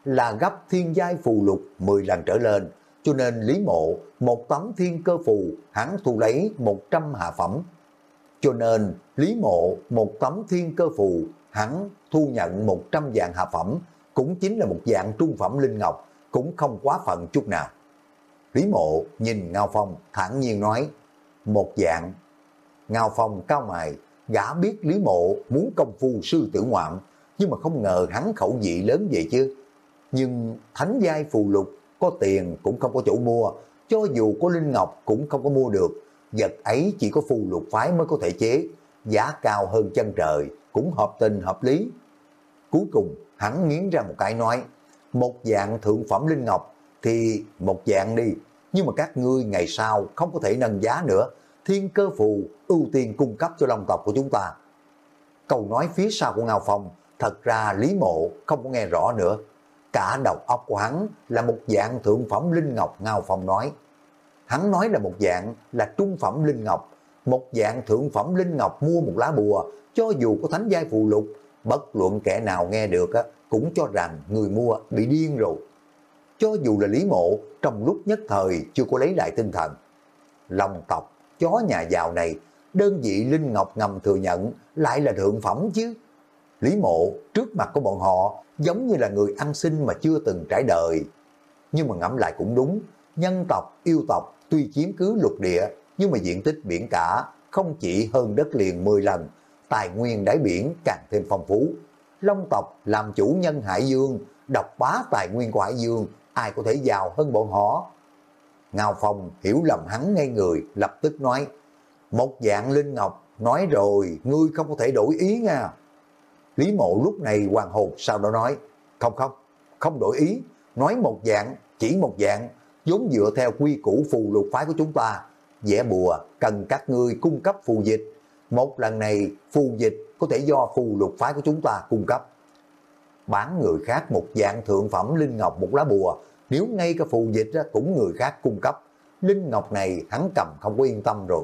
là gấp thiên giai phù lục 10 lần trở lên, cho nên Lý Mộ một tấm thiên cơ phù hắn thu lấy 100 hạ phẩm. Cho nên Lý Mộ một tấm thiên cơ phù hắn thu nhận 100 dạng hạ phẩm, cũng chính là một dạng trung phẩm linh ngọc, cũng không quá phận chút nào. Lý Mộ nhìn Ngao Phong thản nhiên nói, một dạng. Ngao Phong cao mày, gã biết Lý Mộ muốn công phu sư tử ngoạm, nhưng mà không ngờ hắn khẩu vị lớn vậy chứ. Nhưng thánh giai phù lục, có tiền cũng không có chỗ mua, cho dù có linh ngọc cũng không có mua được. Vật ấy chỉ có phù lục phái mới có thể chế, giá cao hơn chân trời, cũng hợp tình hợp lý. Cuối cùng, hắn nghiến ra một cái nói, một dạng thượng phẩm linh ngọc thì một dạng đi, nhưng mà các ngươi ngày sau không có thể nâng giá nữa, thiên cơ phù ưu tiên cung cấp cho long tộc của chúng ta. Câu nói phía sau của Ngao Phong, thật ra Lý Mộ không có nghe rõ nữa. Cả đầu óc của hắn là một dạng thượng phẩm linh ngọc Ngao Phong nói. Hắn nói là một dạng là trung phẩm linh ngọc, một dạng thượng phẩm linh ngọc mua một lá bùa, cho dù có thánh giai phù lục, bất luận kẻ nào nghe được á, cũng cho rằng người mua bị điên rồi. Cho dù là Lý Mộ, trong lúc nhất thời chưa có lấy lại tinh thần. lòng tộc, chó nhà giàu này, đơn vị Linh Ngọc ngầm thừa nhận lại là thượng phẩm chứ. Lý Mộ trước mặt của bọn họ giống như là người ăn xin mà chưa từng trải đời. Nhưng mà ngẫm lại cũng đúng, nhân tộc, yêu tộc tuy chiếm cứ lục địa, nhưng mà diện tích biển cả không chỉ hơn đất liền 10 lần, tài nguyên đáy biển càng thêm phong phú. Long tộc làm chủ nhân Hải Dương, độc bá tài nguyên của Hải Dương, ai có thể giàu hơn bọn họ. Ngao Phong hiểu lầm hắn ngay người, lập tức nói, một dạng Linh Ngọc, nói rồi, ngươi không có thể đổi ý nha. Lý mộ lúc này hoàng hồn sau đó nói, không không, không đổi ý, nói một dạng, chỉ một dạng, vốn dựa theo quy củ phù lục phái của chúng ta, vẽ bùa cần các ngươi cung cấp phù dịch. Một lần này phù dịch có thể do phù lục phái của chúng ta cung cấp. Bán người khác một dạng thượng phẩm linh ngọc một lá bùa, nếu ngay cả phù dịch cũng người khác cung cấp. Linh ngọc này hắn cầm không có yên tâm rồi.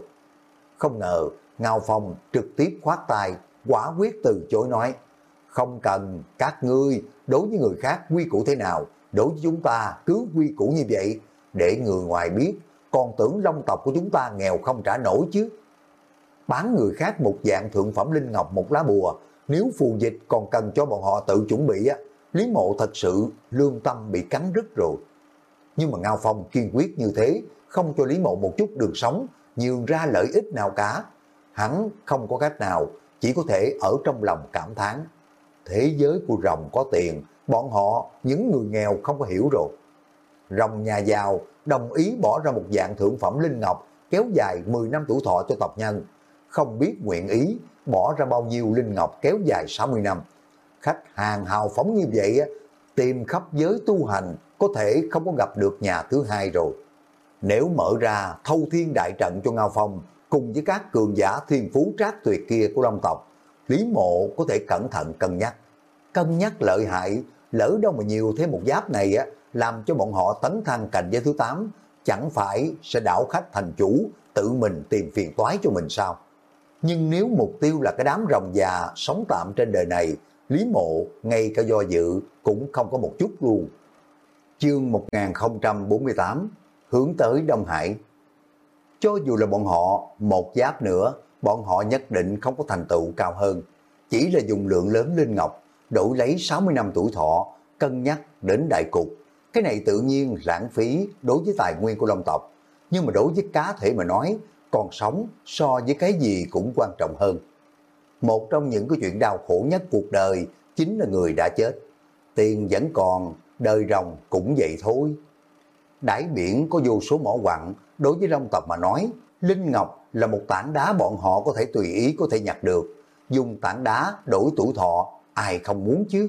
Không ngờ Ngao Phong trực tiếp khoát tay, quả quyết từ chối nói, không cần các ngươi đối với người khác quy củ thế nào, đối với chúng ta cứ quy củ như vậy, để người ngoài biết, còn tưởng long tộc của chúng ta nghèo không trả nổi chứ. Bán người khác một dạng thượng phẩm linh ngọc một lá bùa, nếu phù dịch còn cần cho bọn họ tự chuẩn bị á, Lý Mộ thật sự lương tâm bị cắn rứt rồi. Nhưng mà Ngao Phong kiên quyết như thế, không cho Lý Mộ một chút đường sống, nhường ra lợi ích nào cả. Hắn không có cách nào, chỉ có thể ở trong lòng cảm thán. Thế giới của rồng có tiền, bọn họ, những người nghèo không có hiểu rồi. Rồng nhà giàu đồng ý bỏ ra một dạng thượng phẩm linh ngọc kéo dài 10 năm tuổi thọ cho tộc nhân. Không biết nguyện ý bỏ ra bao nhiêu linh ngọc kéo dài 60 năm. Khách hàng hào phóng như vậy, tìm khắp giới tu hành có thể không có gặp được nhà thứ hai rồi. Nếu mở ra thâu thiên đại trận cho Ngao Phong cùng với các cường giả thiên phú trác tuyệt kia của Long tộc, Lý Mộ có thể cẩn thận cân nhắc. Cân nhắc lợi hại, lỡ đâu mà nhiều thêm một giáp này á, làm cho bọn họ tấn thăng cảnh giới thứ 8, chẳng phải sẽ đảo khách thành chủ, tự mình tìm phiền toái cho mình sao? Nhưng nếu mục tiêu là cái đám rồng già sống tạm trên đời này, Lý Mộ ngay cả do dự cũng không có một chút luôn. Chương 1048 Hướng tới Đông Hải cho dù là bọn họ một giáp nữa, bọn họ nhất định không có thành tựu cao hơn. Chỉ là dùng lượng lớn linh ngọc, đổi lấy 60 năm tuổi thọ, cân nhắc đến đại cục. Cái này tự nhiên lãng phí đối với tài nguyên của Long tộc, nhưng mà đối với cá thể mà nói, còn sống so với cái gì cũng quan trọng hơn. Một trong những cái chuyện đau khổ nhất cuộc đời chính là người đã chết. Tiền vẫn còn, đời rồng cũng vậy thôi. Đáy biển có vô số mỏ quặng, đối với Long tộc mà nói, Linh Ngọc là một tảng đá bọn họ có thể tùy ý có thể nhặt được. Dùng tảng đá đổi tuổi thọ, ai không muốn chứ?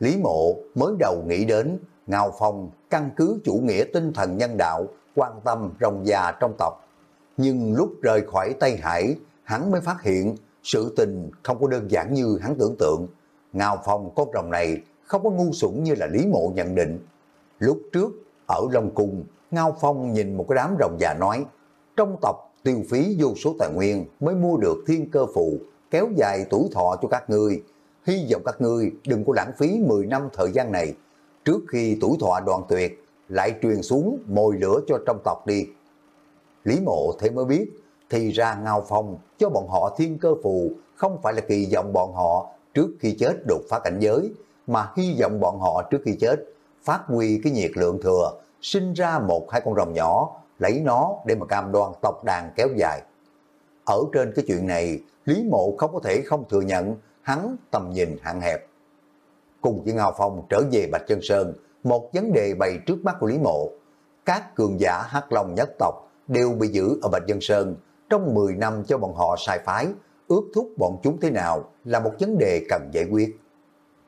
Lý Mộ mới đầu nghĩ đến Ngao Phong căn cứ chủ nghĩa tinh thần nhân đạo quan tâm rồng già trong tộc. Nhưng lúc rời khỏi Tây Hải, hắn mới phát hiện sự tình không có đơn giản như hắn tưởng tượng. Ngao Phong con rồng này không có ngu xuẩn như là Lý Mộ nhận định. Lúc trước, ở Long Cung, Ngao Phong nhìn một cái đám rồng già nói, trong tộc tiêu phí vô số tài nguyên mới mua được thiên cơ phụ, kéo dài tuổi thọ cho các ngươi. Hy vọng các ngươi đừng có lãng phí 10 năm thời gian này. Trước khi tuổi thọ đoạn tuyệt, lại truyền xuống mồi lửa cho trong tộc đi. Lý mộ thế mới biết, thì ra Ngao Phong cho bọn họ thiên cơ phù không phải là kỳ vọng bọn họ trước khi chết đột phá cảnh giới, mà hy vọng bọn họ trước khi chết phát huy cái nhiệt lượng thừa, sinh ra một hai con rồng nhỏ, lấy nó để mà cam đoan tộc đàn kéo dài. Ở trên cái chuyện này, Lý Mộ không có thể không thừa nhận hắn tầm nhìn hạn hẹp. Cùng với Ngao Phong trở về Bạch Chân Sơn, một vấn đề bày trước mắt của Lý Mộ. Các cường giả Hắc Long nhất tộc đều bị giữ ở Bạch Chân Sơn trong 10 năm cho bọn họ sai phái, ước thúc bọn chúng thế nào là một vấn đề cần giải quyết.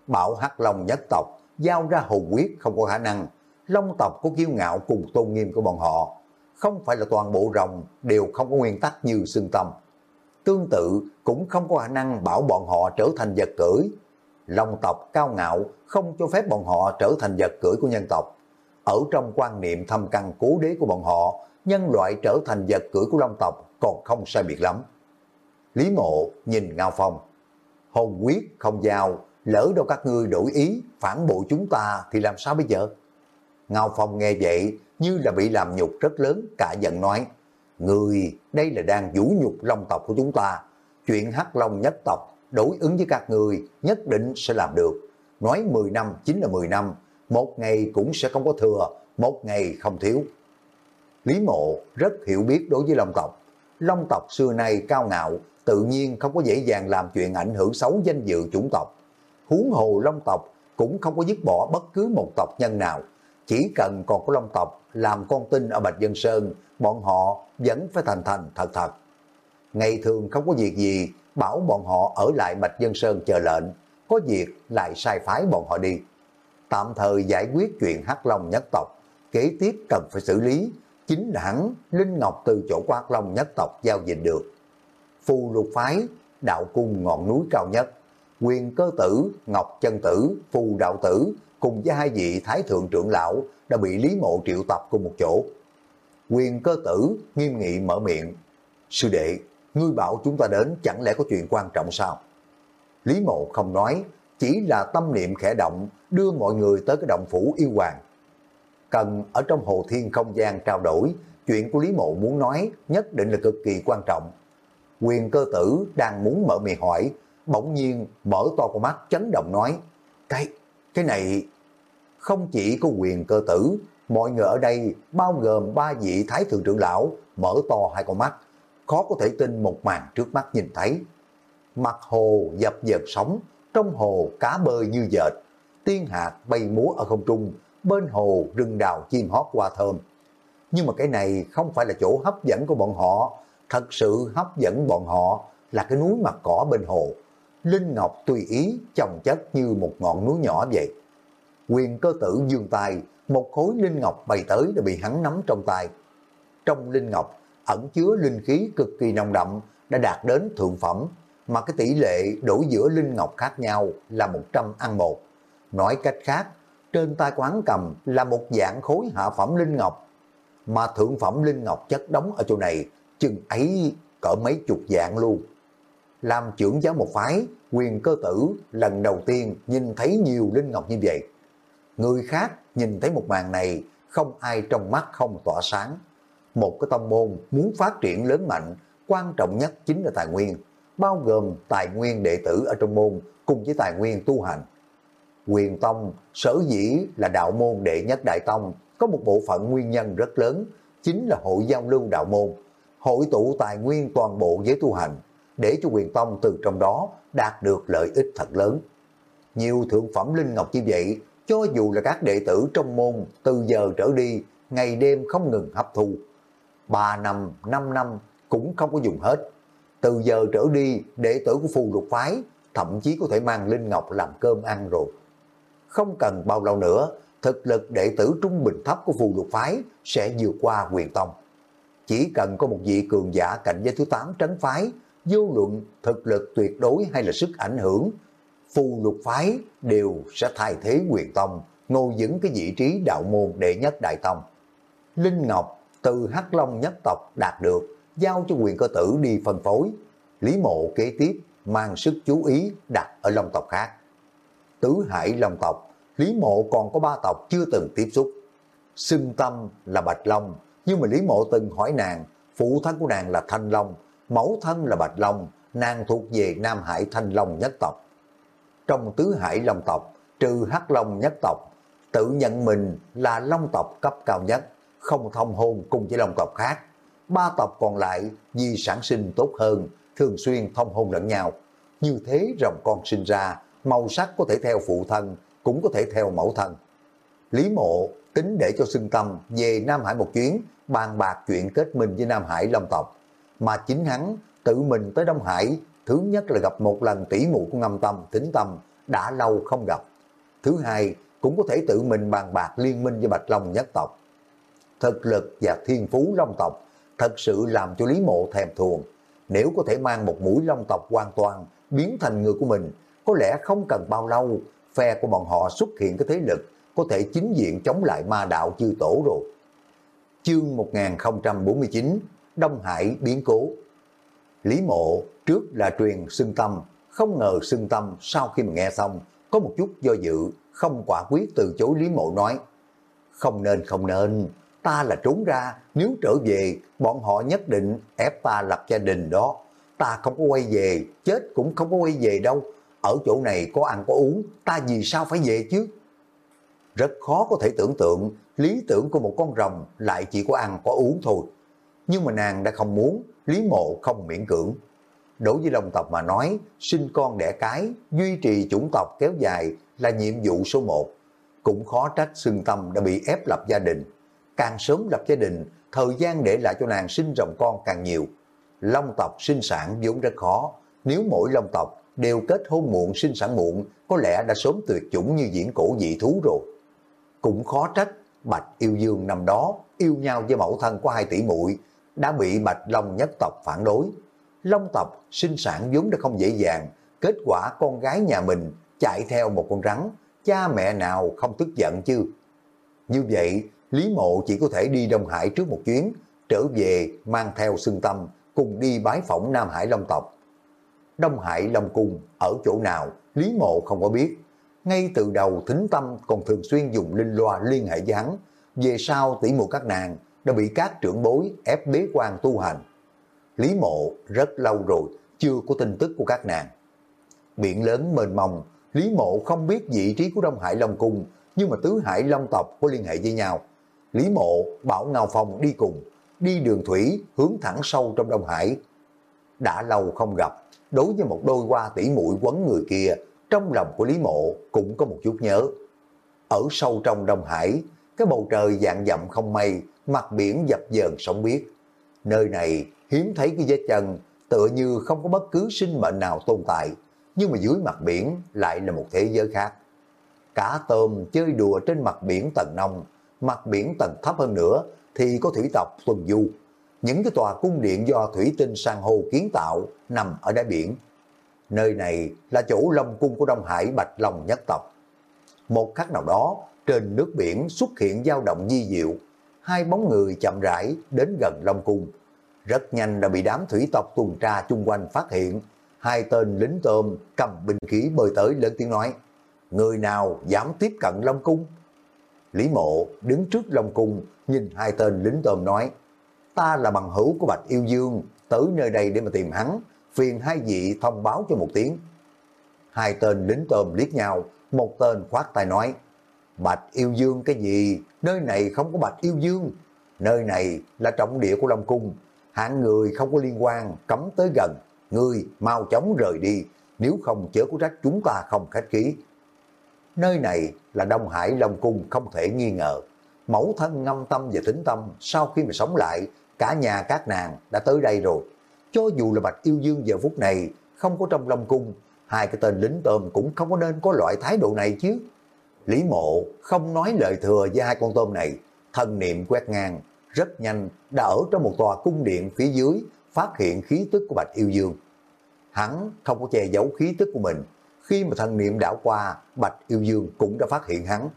Bảo Hắc Long nhất tộc giao ra hồn quyết không có khả năng, Long tộc có kiêu ngạo cùng tôn nghiêm của bọn họ, không phải là toàn bộ rồng đều không có nguyên tắc như xương tâm. Tương tự cũng không có khả năng bảo bọn họ trở thành vật cưỡi. Long tộc cao ngạo không cho phép bọn họ trở thành vật cưỡi của nhân tộc. Ở trong quan niệm thâm căn cố đế của bọn họ, nhân loại trở thành vật cưỡi của Long tộc còn không sai biệt lắm. Lý mộ nhìn Ngao Phong. Hồn quyết không giao, lỡ đâu các ngươi đổi ý, phản bội chúng ta thì làm sao bây giờ? Ngao Phong nghe vậy như là bị làm nhục rất lớn, cả giận nói. Người, đây là đang vũ nhục long tộc của chúng ta. Chuyện hắc long nhất tộc, đối ứng với các người nhất định sẽ làm được. Nói 10 năm chính là 10 năm, một ngày cũng sẽ không có thừa, một ngày không thiếu. Lý Mộ rất hiểu biết đối với Long tộc. Long tộc xưa nay cao ngạo, tự nhiên không có dễ dàng làm chuyện ảnh hưởng xấu danh dự chủng tộc. Huống hồ Long tộc cũng không có dứt bỏ bất cứ một tộc nhân nào. Chỉ cần còn có Long tộc làm con tin ở Bạch Dân Sơn, bọn họ vẫn phải thành thành thật thật. Ngày thường không có việc gì, bảo bọn họ ở lại Bạch Dân Sơn chờ lệnh, có việc lại sai phái bọn họ đi. Tạm thời giải quyết chuyện Hắc Long nhất tộc, kế tiếp cần phải xử lý, chính là hắn Linh Ngọc từ chỗ của Hắc Long nhất tộc giao dịch được. Phù lục phái, đạo cung ngọn núi cao nhất, quyền cơ tử, ngọc chân tử, phù đạo tử cùng với hai vị thái thượng trưởng lão đã bị Lý Mộ triệu tập cùng một chỗ. Quyền cơ tử nghiêm nghị mở miệng, sư đệ, ngươi bảo chúng ta đến chẳng lẽ có chuyện quan trọng sao? Lý Mộ không nói, chỉ là tâm niệm khẽ động đưa mọi người tới cái động phủ yêu hoàng. Cần ở trong hồ thiên không gian trao đổi, chuyện của Lý Mộ muốn nói nhất định là cực kỳ quan trọng. Quyền cơ tử đang muốn mở miệng hỏi, bỗng nhiên mở to con mắt chấn động nói, cái, cái này không chỉ có quyền cơ tử, mọi người ở đây bao gồm ba vị thái thượng trưởng lão mở to hai con mắt, khó có thể tin một màn trước mắt nhìn thấy. Mặt hồ dập dợt sóng, trong hồ cá bơi như dệt, tiên hạt bay múa ở không trung, bên hồ rừng đào chim hót qua thơm. Nhưng mà cái này không phải là chỗ hấp dẫn của bọn họ, thật sự hấp dẫn bọn họ là cái núi mặt cỏ bên hồ. Linh Ngọc tùy ý chồng chất như một ngọn núi nhỏ vậy. Quyền cơ tử dương tay, một khối Linh Ngọc bay tới đã bị hắn nắm trong tay. Trong Linh Ngọc ẩn chứa linh khí cực kỳ nồng đậm đã đạt đến thượng phẩm, mà cái tỷ lệ đổ giữa Linh Ngọc khác nhau là 100 ăn một. Nói cách khác, trên tay quán cầm là một dạng khối hạ phẩm Linh Ngọc, mà thượng phẩm Linh Ngọc chất đóng ở chỗ này chừng ấy cỡ mấy chục dạng luôn. Làm trưởng giáo một phái, quyền cơ tử lần đầu tiên nhìn thấy nhiều Linh Ngọc như vậy. Người khác nhìn thấy một màn này, không ai trong mắt không tỏa sáng. Một cái tông môn muốn phát triển lớn mạnh, quan trọng nhất chính là tài nguyên, bao gồm tài nguyên đệ tử ở trong môn cùng với tài nguyên tu hành. quyền tông sở dĩ là đạo môn đệ nhất đại tông có một bộ phận nguyên nhân rất lớn, chính là hội giao lưu đạo môn, hội tụ tài nguyên toàn bộ giới tu hành, để cho quyền tông từ trong đó đạt được lợi ích thật lớn. Nhiều thượng phẩm linh ngọc như vậy, cho dù là các đệ tử trong môn từ giờ trở đi, ngày đêm không ngừng hấp thu. 3 năm, 5 năm cũng không có dùng hết. Từ giờ trở đi, đệ tử của phù lục phái thậm chí có thể mang linh ngọc làm cơm ăn rồi. Không cần bao lâu nữa, thực lực đệ tử trung bình thấp của phù lục phái sẽ vượt qua quyền tông. Chỉ cần có một vị cường giả cạnh giới thứ 8 trấn phái, vô luận thực lực tuyệt đối hay là sức ảnh hưởng, phù lục phái đều sẽ thay thế quyền tông, ngồi vững cái vị trí đạo môn đệ nhất đại tông. Linh Ngọc từ Hắc Long nhất tộc đạt được, giao cho quyền cơ tử đi phân phối. Lý mộ kế tiếp mang sức chú ý đặt ở Long tộc khác. Tứ Hải Long tộc, Lý mộ còn có ba tộc chưa từng tiếp xúc. Xưng tâm là Bạch Long, nhưng mà Lý mộ từng hỏi nàng, phụ thân của nàng là Thanh Long, mẫu thân là Bạch Long, nàng thuộc về Nam Hải Thanh Long nhất tộc. Trong tứ hải Long tộc, trừ Hắc Long nhất tộc, tự nhận mình là Long tộc cấp cao nhất, không thông hôn cùng với Long tộc khác. Ba tộc còn lại vì sản sinh tốt hơn, thường xuyên thông hôn lẫn nhau. Như thế rồng con sinh ra, màu sắc có thể theo phụ thân, cũng có thể theo mẫu thân. Lý mộ tính để cho xưng tâm về Nam Hải một chuyến, bàn bạc chuyện kết minh với Nam Hải Long tộc. Mà chính hắn tự mình tới Đông Hải, thứ nhất là gặp một lần tỷ muội của ngâm tâm, tính tâm, đã lâu không gặp. Thứ hai, cũng có thể tự mình bàn bạc liên minh với Bạch Long nhất tộc. Thực lực và thiên phú Long tộc thật sự làm cho Lý Mộ thèm thuồng. Nếu có thể mang một mũi Long tộc hoàn toàn biến thành người của mình, có lẽ không cần bao lâu, phe của bọn họ xuất hiện cái thế lực có thể chính diện chống lại ma đạo chư tổ rồi. Chương 1049 Đông Hải biến cố Lý mộ trước là truyền xưng tâm, không ngờ xưng tâm sau khi mà nghe xong, có một chút do dự, không quả quyết từ chối Lý mộ nói. Không nên, không nên, ta là trốn ra, nếu trở về, bọn họ nhất định ép ta lập gia đình đó. Ta không có quay về, chết cũng không có quay về đâu. Ở chỗ này có ăn có uống, ta vì sao phải về chứ? Rất khó có thể tưởng tượng lý tưởng của một con rồng lại chỉ có ăn có uống thôi. Nhưng mà nàng đã không muốn, Lý Mộ không miễn cưỡng. Đối với Long tộc mà nói, sinh con đẻ cái, duy trì chủng tộc kéo dài là nhiệm vụ số một. Cũng khó trách xương tâm đã bị ép lập gia đình. Càng sớm lập gia đình, thời gian để lại cho nàng sinh rồng con càng nhiều. Long tộc sinh sản vốn rất khó. Nếu mỗi long tộc đều kết hôn muộn sinh sản muộn, có lẽ đã sớm tuyệt chủng như diễn cổ dị thú rồi. Cũng khó trách Bạch Yêu Dương năm đó yêu nhau với mẫu thân của hai tỷ muội đã bị Bạch Long nhất tộc phản đối. Long tộc sinh sản vốn đã không dễ dàng, kết quả con gái nhà mình chạy theo một con rắn, cha mẹ nào không tức giận chứ. Như vậy, Lý Mộ chỉ có thể đi Đông Hải trước một chuyến, trở về mang theo xương tâm cùng đi bái phỏng Nam Hải Long tộc. Đông Hải Long Cung ở chỗ nào, Lý Mộ không có biết. Ngay từ đầu thính tâm còn thường xuyên dùng linh loa liên hệ với hắn, về sau tỷ mụ các nàng đã bị các trưởng bối ép bế quan tu hành. Lý mộ rất lâu rồi chưa có tin tức của các nàng. Biển lớn mênh mông, Lý mộ không biết vị trí của Đông Hải Long Cung, nhưng mà Tứ Hải Long tộc có liên hệ với nhau. Lý mộ bảo Ngao Phong đi cùng, đi đường thủy hướng thẳng sâu trong Đông Hải. Đã lâu không gặp, đối với một đôi hoa tỷ muội quấn người kia, trong lòng của Lý mộ cũng có một chút nhớ. Ở sâu trong Đông Hải, cái bầu trời dạng dặm không mây, mặt biển dập dờn sóng biếc. Nơi này hiếm thấy cái vết chân, tựa như không có bất cứ sinh mệnh nào tồn tại, nhưng mà dưới mặt biển lại là một thế giới khác. Cả tôm chơi đùa trên mặt biển tầng nông, mặt biển tầng thấp hơn nữa thì có thủy tộc tuần du. Những cái tòa cung điện do thủy tinh san hô kiến tạo nằm ở đáy biển. Nơi này là chỗ long cung của Đông Hải Bạch Long nhất tộc. Một khắc nào đó, trên nước biển xuất hiện dao động di diệu, hai bóng người chậm rãi đến gần Long Cung. Rất nhanh đã bị đám thủy tộc tuần tra chung quanh phát hiện, hai tên lính tôm cầm binh khí bơi tới lớn tiếng nói, người nào dám tiếp cận Long Cung? Lý Mộ đứng trước Long Cung, nhìn hai tên lính tôm nói, ta là bằng hữu của Bạch Yêu Dương, tới nơi đây để mà tìm hắn, phiền hai vị thông báo cho một tiếng. Hai tên lính tôm liếc nhau, một tên khoát tay nói, Bạch yêu dương cái gì, nơi này không có bạch yêu dương, nơi này là trọng địa của Long Cung, hạng người không có liên quan, cấm tới gần, người mau chóng rời đi, nếu không chớ có trách chúng ta không khách khí. Nơi này là Đông Hải Long Cung không thể nghi ngờ. Mẫu thân ngâm tâm và tính tâm sau khi mà sống lại, cả nhà các nàng đã tới đây rồi. Cho dù là Bạch Yêu Dương giờ phút này không có trong Long Cung, hai cái tên lính tôm cũng không có nên có loại thái độ này chứ. Lý mộ không nói lời thừa với hai con tôm này, thân niệm quét ngang, rất nhanh đã ở trong một tòa cung điện phía dưới phát hiện khí tức của Bạch Yêu Dương. Hắn không có che giấu khí tức của mình, khi mà thần niệm đảo qua, Bạch Yêu Dương cũng đã phát hiện hắn.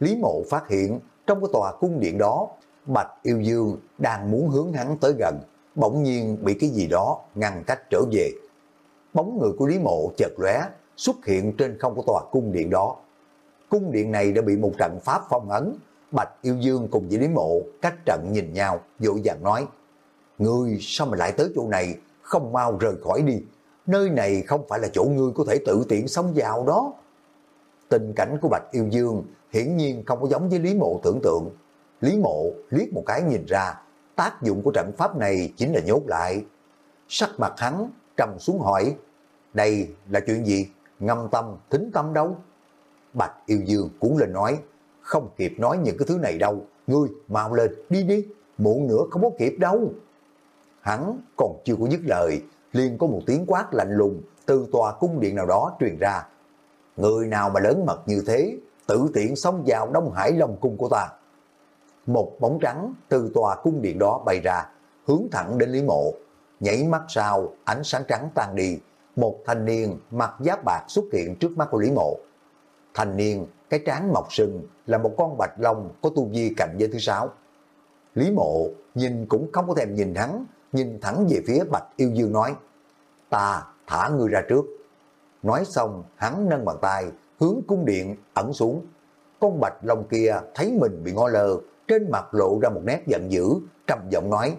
Lý mộ phát hiện trong cái tòa cung điện đó, Bạch Yêu Dương đang muốn hướng hắn tới gần, bỗng nhiên bị cái gì đó ngăn cách trở về. Bóng người của Lý mộ chợt lóe xuất hiện trên không của tòa cung điện đó. Cung điện này đã bị một trận pháp phong ấn, Bạch Yêu Dương cùng với Lý Mộ cách trận nhìn nhau, dội dàng nói, Ngươi sao mà lại tới chỗ này, không mau rời khỏi đi, nơi này không phải là chỗ ngươi có thể tự tiện sống vào đó. Tình cảnh của Bạch Yêu Dương hiển nhiên không có giống với Lý Mộ tưởng tượng. Lý Mộ liếc một cái nhìn ra, tác dụng của trận pháp này chính là nhốt lại. Sắc mặt hắn trầm xuống hỏi, đây là chuyện gì? Ngâm tâm, thính tâm đâu? Bạch Yêu Dương cũng lên nói, không kịp nói những cái thứ này đâu, ngươi mau lên, đi đi, muộn nữa không có kịp đâu. Hắn còn chưa có dứt lời, liền có một tiếng quát lạnh lùng từ tòa cung điện nào đó truyền ra. Người nào mà lớn mật như thế, tự tiện xông vào Đông Hải Long Cung của ta. Một bóng trắng từ tòa cung điện đó bay ra, hướng thẳng đến Lý Mộ. Nhảy mắt sau, ánh sáng trắng tan đi, một thanh niên mặc giáp bạc xuất hiện trước mắt của Lý Mộ. Thanh niên, cái trán mọc sừng là một con bạch long có tu vi cạnh giới thứ sáu. Lý Mộ nhìn cũng không có thèm nhìn hắn, nhìn thẳng về phía Bạch Yêu Dương nói, ta thả người ra trước. Nói xong, hắn nâng bàn tay, hướng cung điện ẩn xuống. Con Bạch Long kia thấy mình bị ngó lờ trên mặt lộ ra một nét giận dữ, trầm giọng nói,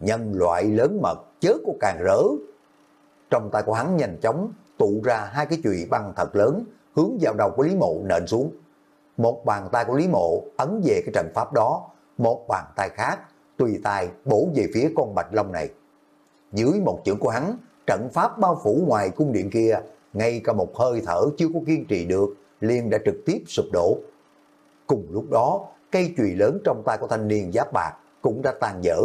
nhân loại lớn mật, chớ có càng rỡ. Trong tay của hắn nhanh chóng tụ ra hai cái chùy băng thật lớn, hướng vào đầu của Lý Mộ nện xuống. Một bàn tay của Lý Mộ ấn về cái trận pháp đó, một bàn tay khác tùy tay bổ về phía con bạch long này. Dưới một chữ của hắn, trận pháp bao phủ ngoài cung điện kia, ngay cả một hơi thở chưa có kiên trì được, liền đã trực tiếp sụp đổ. Cùng lúc đó, cây chùy lớn trong tay của thanh niên giáp bạc cũng đã tan dở.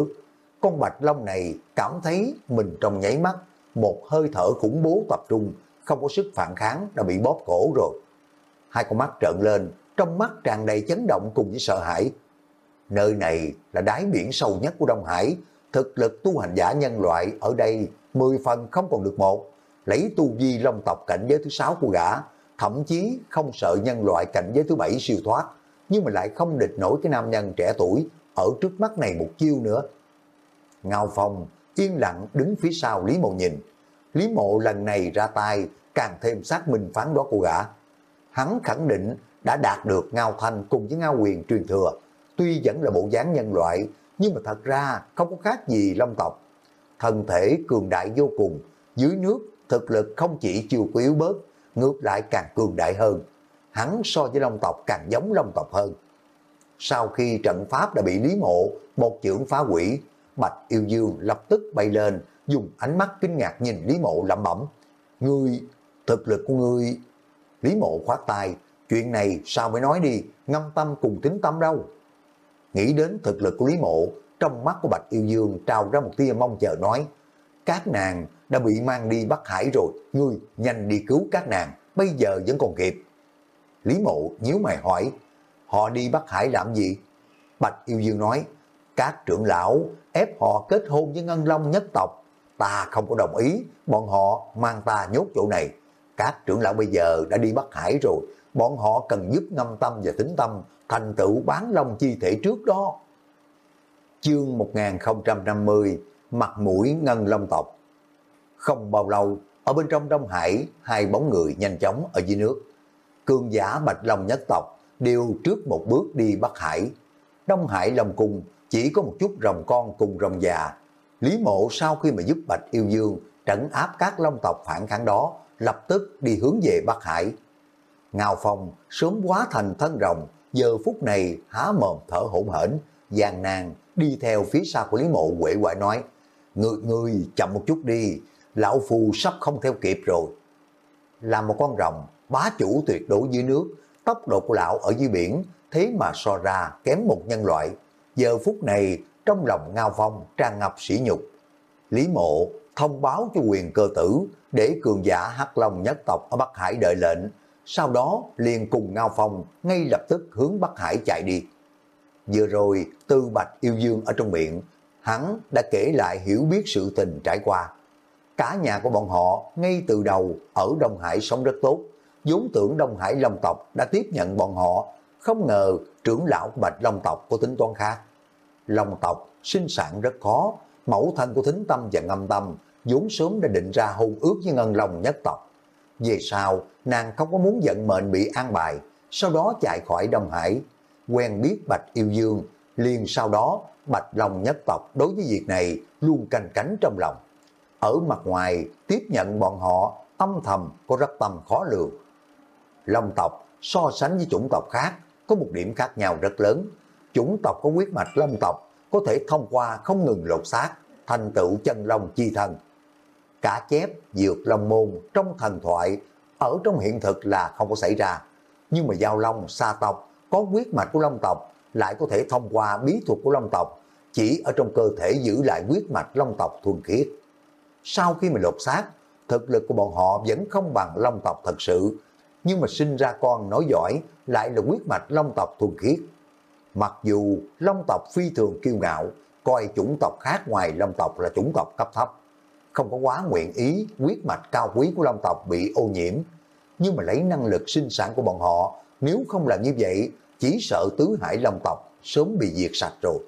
Con bạch long này cảm thấy mình trong nháy mắt, một hơi thở khủng bố tập trung, không có sức phản kháng đã bị bóp cổ rồi. Hai con mắt trợn lên, trong mắt tràn đầy chấn động cùng với sợ hãi. Nơi này là đáy biển sâu nhất của Đông Hải, thực lực tu hành giả nhân loại ở đây 10 phần không còn được một, lấy tu vi long tộc cảnh giới thứ sáu của gã, thậm chí không sợ nhân loại cảnh giới thứ bảy siêu thoát, nhưng mà lại không địch nổi cái nam nhân trẻ tuổi ở trước mắt này một chiêu nữa. Ngao Phong yên lặng đứng phía sau Lý Mộ nhìn, Lý Mộ lần này ra tay càng thêm xác minh phán đoán của gã. Hắn khẳng định đã đạt được Ngao Thanh cùng với Ngao Quyền truyền thừa, tuy vẫn là bộ dáng nhân loại, nhưng mà thật ra không có khác gì long tộc. Thân thể cường đại vô cùng, dưới nước thực lực không chỉ chiều yếu bớt, ngược lại càng cường đại hơn. Hắn so với long tộc càng giống long tộc hơn. Sau khi trận pháp đã bị Lý Mộ, một chưởng phá quỷ, Bạch Yêu Dương lập tức bay lên, dùng ánh mắt kinh ngạc nhìn Lý Mộ lẩm bẩm. người thực lực của ngươi... Lý Mộ khoát tay, chuyện này sao mới nói đi, ngâm tâm cùng tính tâm đâu. Nghĩ đến thực lực của Lý Mộ, trong mắt của Bạch Yêu Dương trào ra một tia mong chờ nói, các nàng đã bị mang đi Bắc Hải rồi, ngươi nhanh đi cứu các nàng, bây giờ vẫn còn kịp. Lý Mộ nhíu mày hỏi, họ đi Bắc Hải làm gì? Bạch Yêu Dương nói, các trưởng lão ép họ kết hôn với Ngân Long nhất tộc, ta không có đồng ý, bọn họ mang ta nhốt chỗ này. Các trưởng lão bây giờ đã đi Bắc Hải rồi, bọn họ cần giúp ngâm tâm và tính tâm thành tựu bán long chi thể trước đó. Chương 1050 Mặt mũi ngân long tộc Không bao lâu, ở bên trong Đông Hải, hai bóng người nhanh chóng ở dưới nước. Cường giả Bạch Long nhất tộc đều trước một bước đi Bắc Hải. Đông Hải Long Cung chỉ có một chút rồng con cùng rồng già. Lý mộ sau khi mà giúp Bạch Yêu Dương trấn áp các long tộc phản kháng đó, lập tức đi hướng về Bắc Hải. Ngao Phong sớm quá thành thân rồng, giờ phút này há mồm thở hổn hển, gian nan đi theo phía sau của Lý Mộ quệ quại nói, Người, người chậm một chút đi, lão phù sắp không theo kịp rồi. Là một con rồng, bá chủ tuyệt đối dưới nước, tốc độ của lão ở dưới biển, thế mà so ra kém một nhân loại. Giờ phút này, trong lòng Ngao Phong tràn ngập sỉ nhục. Lý Mộ thông báo cho quyền cơ tử để cường giả Hắc Long nhất tộc ở Bắc Hải đợi lệnh, sau đó liền cùng Ngao Phong ngay lập tức hướng Bắc Hải chạy đi. Vừa rồi, Tư Bạch Yêu Dương ở trong miệng, hắn đã kể lại hiểu biết sự tình trải qua. Cả nhà của bọn họ ngay từ đầu ở Đông Hải sống rất tốt, vốn tưởng Đông Hải Long tộc đã tiếp nhận bọn họ, không ngờ trưởng lão của Bạch Long tộc có tính toán khác. Long tộc sinh sản rất khó, mẫu thân của thính tâm và ngâm tâm vốn sớm đã định ra hôn ước với ngân long nhất tộc. Về sau, nàng không có muốn giận mệnh bị an bài, sau đó chạy khỏi Đông Hải, quen biết Bạch Yêu Dương, liền sau đó Bạch Long nhất tộc đối với việc này luôn canh cánh trong lòng. Ở mặt ngoài tiếp nhận bọn họ âm thầm có rất tâm khó lường. Long tộc so sánh với chủng tộc khác có một điểm khác nhau rất lớn. Chủng tộc có huyết mạch long tộc có thể thông qua không ngừng lột xác, thành tựu chân long chi thần Cả chép, dược long môn trong thần thoại, ở trong hiện thực là không có xảy ra. Nhưng mà giao long, sa tộc, có huyết mạch của long tộc lại có thể thông qua bí thuật của long tộc, chỉ ở trong cơ thể giữ lại huyết mạch long tộc thuần khiết. Sau khi mà lột xác, thực lực của bọn họ vẫn không bằng long tộc thật sự, nhưng mà sinh ra con nói giỏi lại là huyết mạch long tộc thuần khiết. Mặc dù long tộc phi thường kiêu ngạo, coi chủng tộc khác ngoài long tộc là chủng tộc cấp thấp, không có quá nguyện ý huyết mạch cao quý của long tộc bị ô nhiễm, nhưng mà lấy năng lực sinh sản của bọn họ, nếu không làm như vậy, chỉ sợ tứ hải long tộc sớm bị diệt sạch rồi.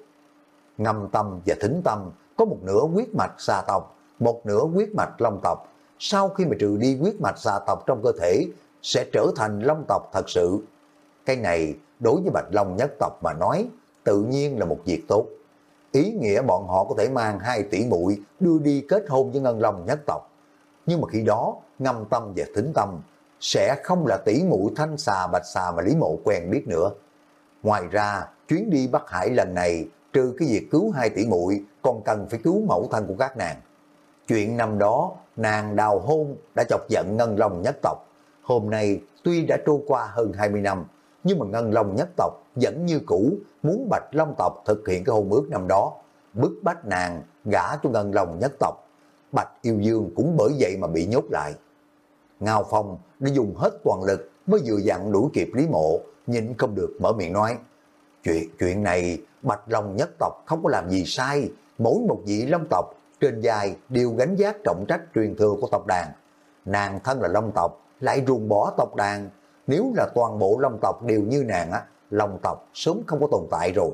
Ngâm tâm và thính tâm có một nửa huyết mạch xa tộc, một nửa huyết mạch long tộc. Sau khi mà trừ đi huyết mạch xa tộc trong cơ thể, sẽ trở thành long tộc thật sự. Cái này đối với Bạch Long nhất tộc mà nói, tự nhiên là một việc tốt. Ý nghĩa bọn họ có thể mang hai tỷ muội đưa đi kết hôn với Ngân Long nhất tộc. Nhưng mà khi đó, ngâm tâm và thính tâm sẽ không là tỷ muội thanh xà bạch xà mà Lý Mộ quen biết nữa. Ngoài ra, chuyến đi Bắc Hải lần này, trừ cái việc cứu hai tỷ muội còn cần phải cứu mẫu thân của các nàng. Chuyện năm đó, nàng đào hôn đã chọc giận Ngân Long nhất tộc. Hôm nay, tuy đã trôi qua hơn 20 năm, nhưng mà Ngân Long nhất tộc vẫn như cũ muốn Bạch Long tộc thực hiện cái hôn ước năm đó, bức bách nàng gả cho Ngân Long nhất tộc. Bạch Yêu Dương cũng bởi vậy mà bị nhốt lại. Ngao Phong đã dùng hết toàn lực mới vừa dặn đuổi kịp Lý Mộ, nhìn không được mở miệng nói. Chuyện chuyện này Bạch Long nhất tộc không có làm gì sai, mỗi một vị Long tộc trên dài đều gánh giác trọng trách truyền thừa của tộc đàn. Nàng thân là Long tộc, lại ruồng bỏ tộc đàn. Nếu là toàn bộ Long tộc đều như nàng á, Long tộc sớm không có tồn tại rồi.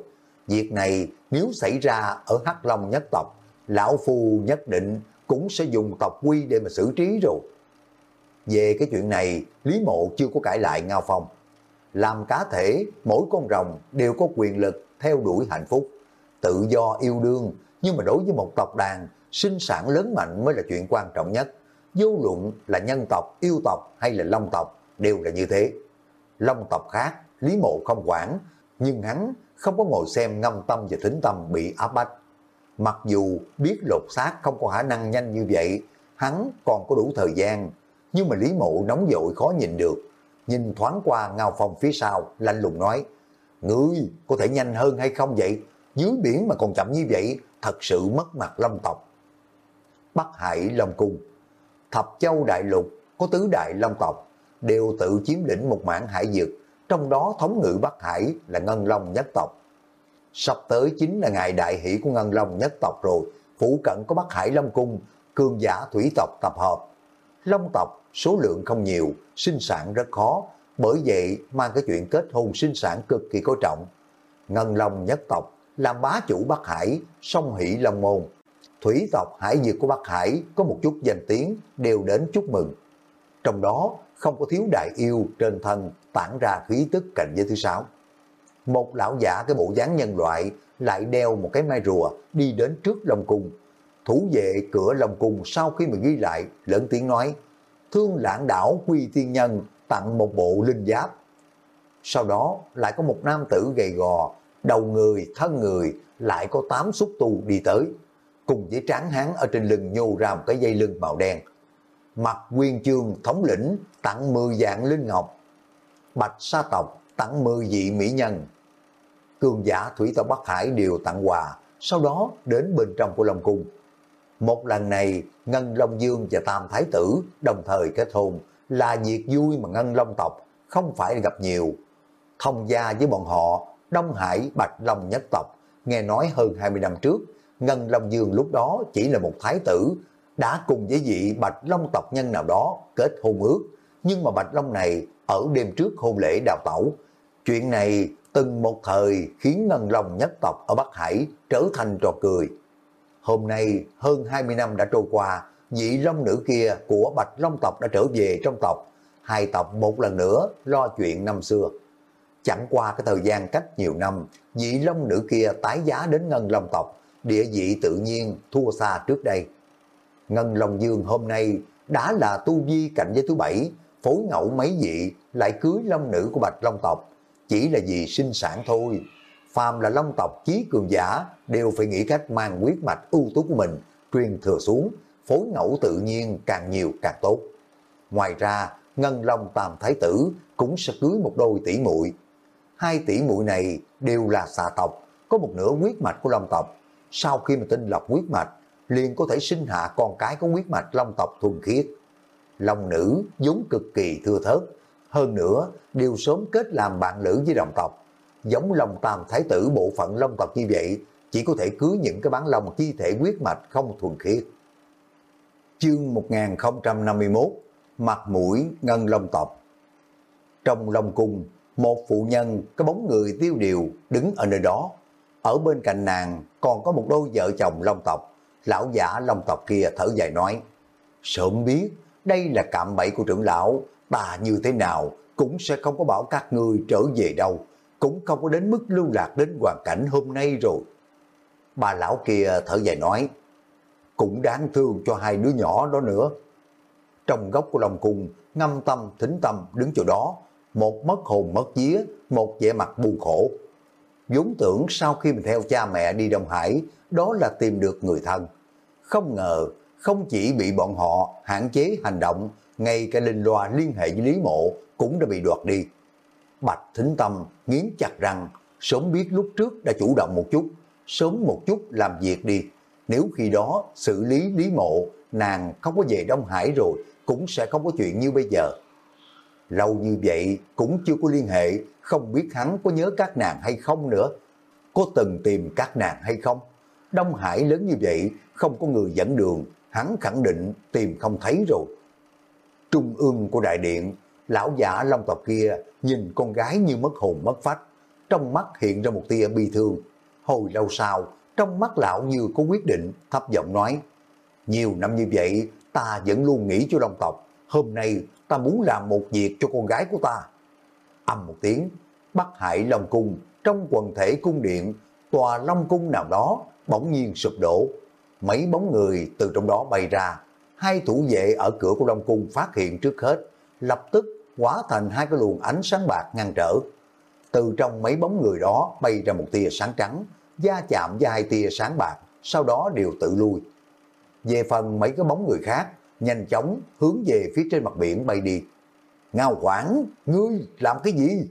Việc này nếu xảy ra ở Hắc Long nhất tộc, Lão Phu nhất định cũng sẽ dùng tộc quy để mà xử trí rồi. Về cái chuyện này, Lý Mộ chưa có cãi lại Ngao Phong. Làm cá thể, mỗi con rồng đều có quyền lực theo đuổi hạnh phúc, tự do yêu đương, nhưng mà đối với một tộc đàn, sinh sản lớn mạnh mới là chuyện quan trọng nhất. Vô luận là nhân tộc, yêu tộc hay là long tộc đều là như thế. Long tộc khác, Lý Mộ không quản, nhưng hắn không có ngồi xem ngâm tâm và thính tâm bị áp bách. Mặc dù biết lột xác không có khả năng nhanh như vậy, hắn còn có đủ thời gian, nhưng mà Lý Mộ nóng vội khó nhìn được. Nhìn thoáng qua Ngao phòng phía sau, lạnh lùng nói, Ngươi có thể nhanh hơn hay không vậy? Dưới biển mà còn chậm như vậy, thật sự mất mặt lâm tộc. Bắc Hải Long Cung Thập Châu Đại Lục có tứ đại Long tộc, đều tự chiếm lĩnh một mảng hải dược, trong đó thống ngự Bắc Hải là Ngân Long nhất tộc. Sắp tới chính là ngày đại hỷ của Ngân Long nhất tộc rồi, phụ cận có Bắc Hải Long Cung, cường giả thủy tộc tập hợp. Long tộc số lượng không nhiều, sinh sản rất khó, bởi vậy mang cái chuyện kết hôn sinh sản cực kỳ coi trọng. Ngân Long nhất tộc làm bá chủ Bắc Hải, song hỷ Long Môn. Thủy tộc Hải Dược của Bắc Hải có một chút danh tiếng đều đến chúc mừng. Trong đó không có thiếu đại yêu trên thân tản ra khí tức cảnh giới thứ sáu. Một lão giả cái bộ dáng nhân loại lại đeo một cái mai rùa đi đến trước Long Cung. Thủ vệ cửa Long Cung sau khi mà ghi lại lớn tiếng nói Thương lãng đảo quy tiên nhân tặng một bộ linh giáp. Sau đó lại có một nam tử gầy gò, đầu người, thân người, lại có tám xúc tu đi tới, cùng với tráng hán ở trên lưng nhô ra một cái dây lưng màu đen. Mặt quyên chương thống lĩnh tặng 10 dạng linh ngọc, bạch sa tộc tặng 10 vị mỹ nhân. Cường giả thủy tộc Bắc Hải đều tặng quà, sau đó đến bên trong của Long Cung. Một lần này, Ngân Long Dương và Tam Thái Tử đồng thời kết hôn là việc vui mà Ngân Long tộc không phải gặp nhiều. Thông gia với bọn họ, Đông Hải Bạch Long nhất tộc, nghe nói hơn 20 năm trước, Ngân Long Dương lúc đó chỉ là một thái tử, đã cùng với vị Bạch Long tộc nhân nào đó kết hôn ước. Nhưng mà Bạch Long này ở đêm trước hôn lễ đào tẩu. Chuyện này từng một thời khiến Ngân Long nhất tộc ở Bắc Hải trở thành trò cười. Hôm nay hơn 20 năm đã trôi qua, vị long nữ kia của Bạch Long tộc đã trở về trong tộc. Hai tộc một lần nữa lo chuyện năm xưa. Chẳng qua cái thời gian cách nhiều năm, vị long nữ kia tái giá đến Ngân Long tộc, địa vị tự nhiên thua xa trước đây. Ngân Long Dương hôm nay đã là tu vi cạnh với thứ bảy, phối ngẫu mấy vị lại cưới long nữ của Bạch Long tộc, chỉ là vì sinh sản thôi. Phàm là long tộc chí cường giả đều phải nghĩ cách mang huyết mạch ưu tú của mình truyền thừa xuống, phối ngẫu tự nhiên càng nhiều càng tốt. Ngoài ra, Ngân Long Tam Thái Tử cũng sẽ cưới một đôi tỷ muội. Hai tỷ muội này đều là xà tộc, có một nửa huyết mạch của Long tộc. Sau khi mà tinh lọc huyết mạch, liền có thể sinh hạ con cái có huyết mạch Long tộc thuần khiết lòng nữ vốn cực kỳ thưa thớt, hơn nữa đều sớm kết làm bạn lữ với đồng tộc. Giống lòng Tam Thái Tử bộ phận Long tộc như vậy, chỉ có thể cưới những cái bán long chi thể quyết mạch không thuần khiết. Chương 1051 Mặt mũi ngân long tộc Trong long cung, một phụ nhân có bóng người tiêu điều đứng ở nơi đó. Ở bên cạnh nàng còn có một đôi vợ chồng long tộc. Lão giả long tộc kia thở dài nói, Sớm biết đây là cạm bẫy của trưởng lão, ta như thế nào cũng sẽ không có bảo các ngươi trở về đâu, cũng không có đến mức lưu lạc đến hoàn cảnh hôm nay rồi. Bà lão kia thở dài nói, cũng đáng thương cho hai đứa nhỏ đó nữa. Trong góc của lòng cung, ngâm tâm, thính tâm đứng chỗ đó, một mất hồn mất vía, một vẻ mặt buồn khổ. vốn tưởng sau khi mình theo cha mẹ đi Đông Hải, đó là tìm được người thân. Không ngờ, không chỉ bị bọn họ hạn chế hành động, ngay cả linh loa liên hệ với Lý Mộ cũng đã bị đoạt đi. Bạch Thính Tâm nghiến chặt rằng sớm biết lúc trước đã chủ động một chút, sớm một chút làm việc đi. Nếu khi đó xử lý Lý Mộ, nàng không có về Đông Hải rồi, cũng sẽ không có chuyện như bây giờ. Lâu như vậy cũng chưa có liên hệ, không biết hắn có nhớ các nàng hay không nữa. Có từng tìm các nàng hay không? Đông Hải lớn như vậy, không có người dẫn đường, hắn khẳng định tìm không thấy rồi. Trung ương của đại điện, lão giả long tộc kia nhìn con gái như mất hồn mất phách, trong mắt hiện ra một tia bi thương. Hồi lâu sau, trong mắt lão như có quyết định, thấp giọng nói, nhiều năm như vậy, ta vẫn luôn nghĩ cho long tộc, hôm nay ta muốn làm một việc cho con gái của ta. Âm một tiếng, Bắc Hải Long Cung, trong quần thể cung điện, tòa Long Cung nào đó bỗng nhiên sụp đổ. Mấy bóng người từ trong đó bay ra, hai thủ vệ ở cửa của Long Cung phát hiện trước hết, lập tức hóa thành hai cái luồng ánh sáng bạc ngăn trở. Từ trong mấy bóng người đó bay ra một tia sáng trắng, da chạm với hai tia sáng bạc, sau đó đều tự lui. Về phần mấy cái bóng người khác, nhanh chóng hướng về phía trên mặt biển bay đi. Ngao quảng, ngươi làm cái gì?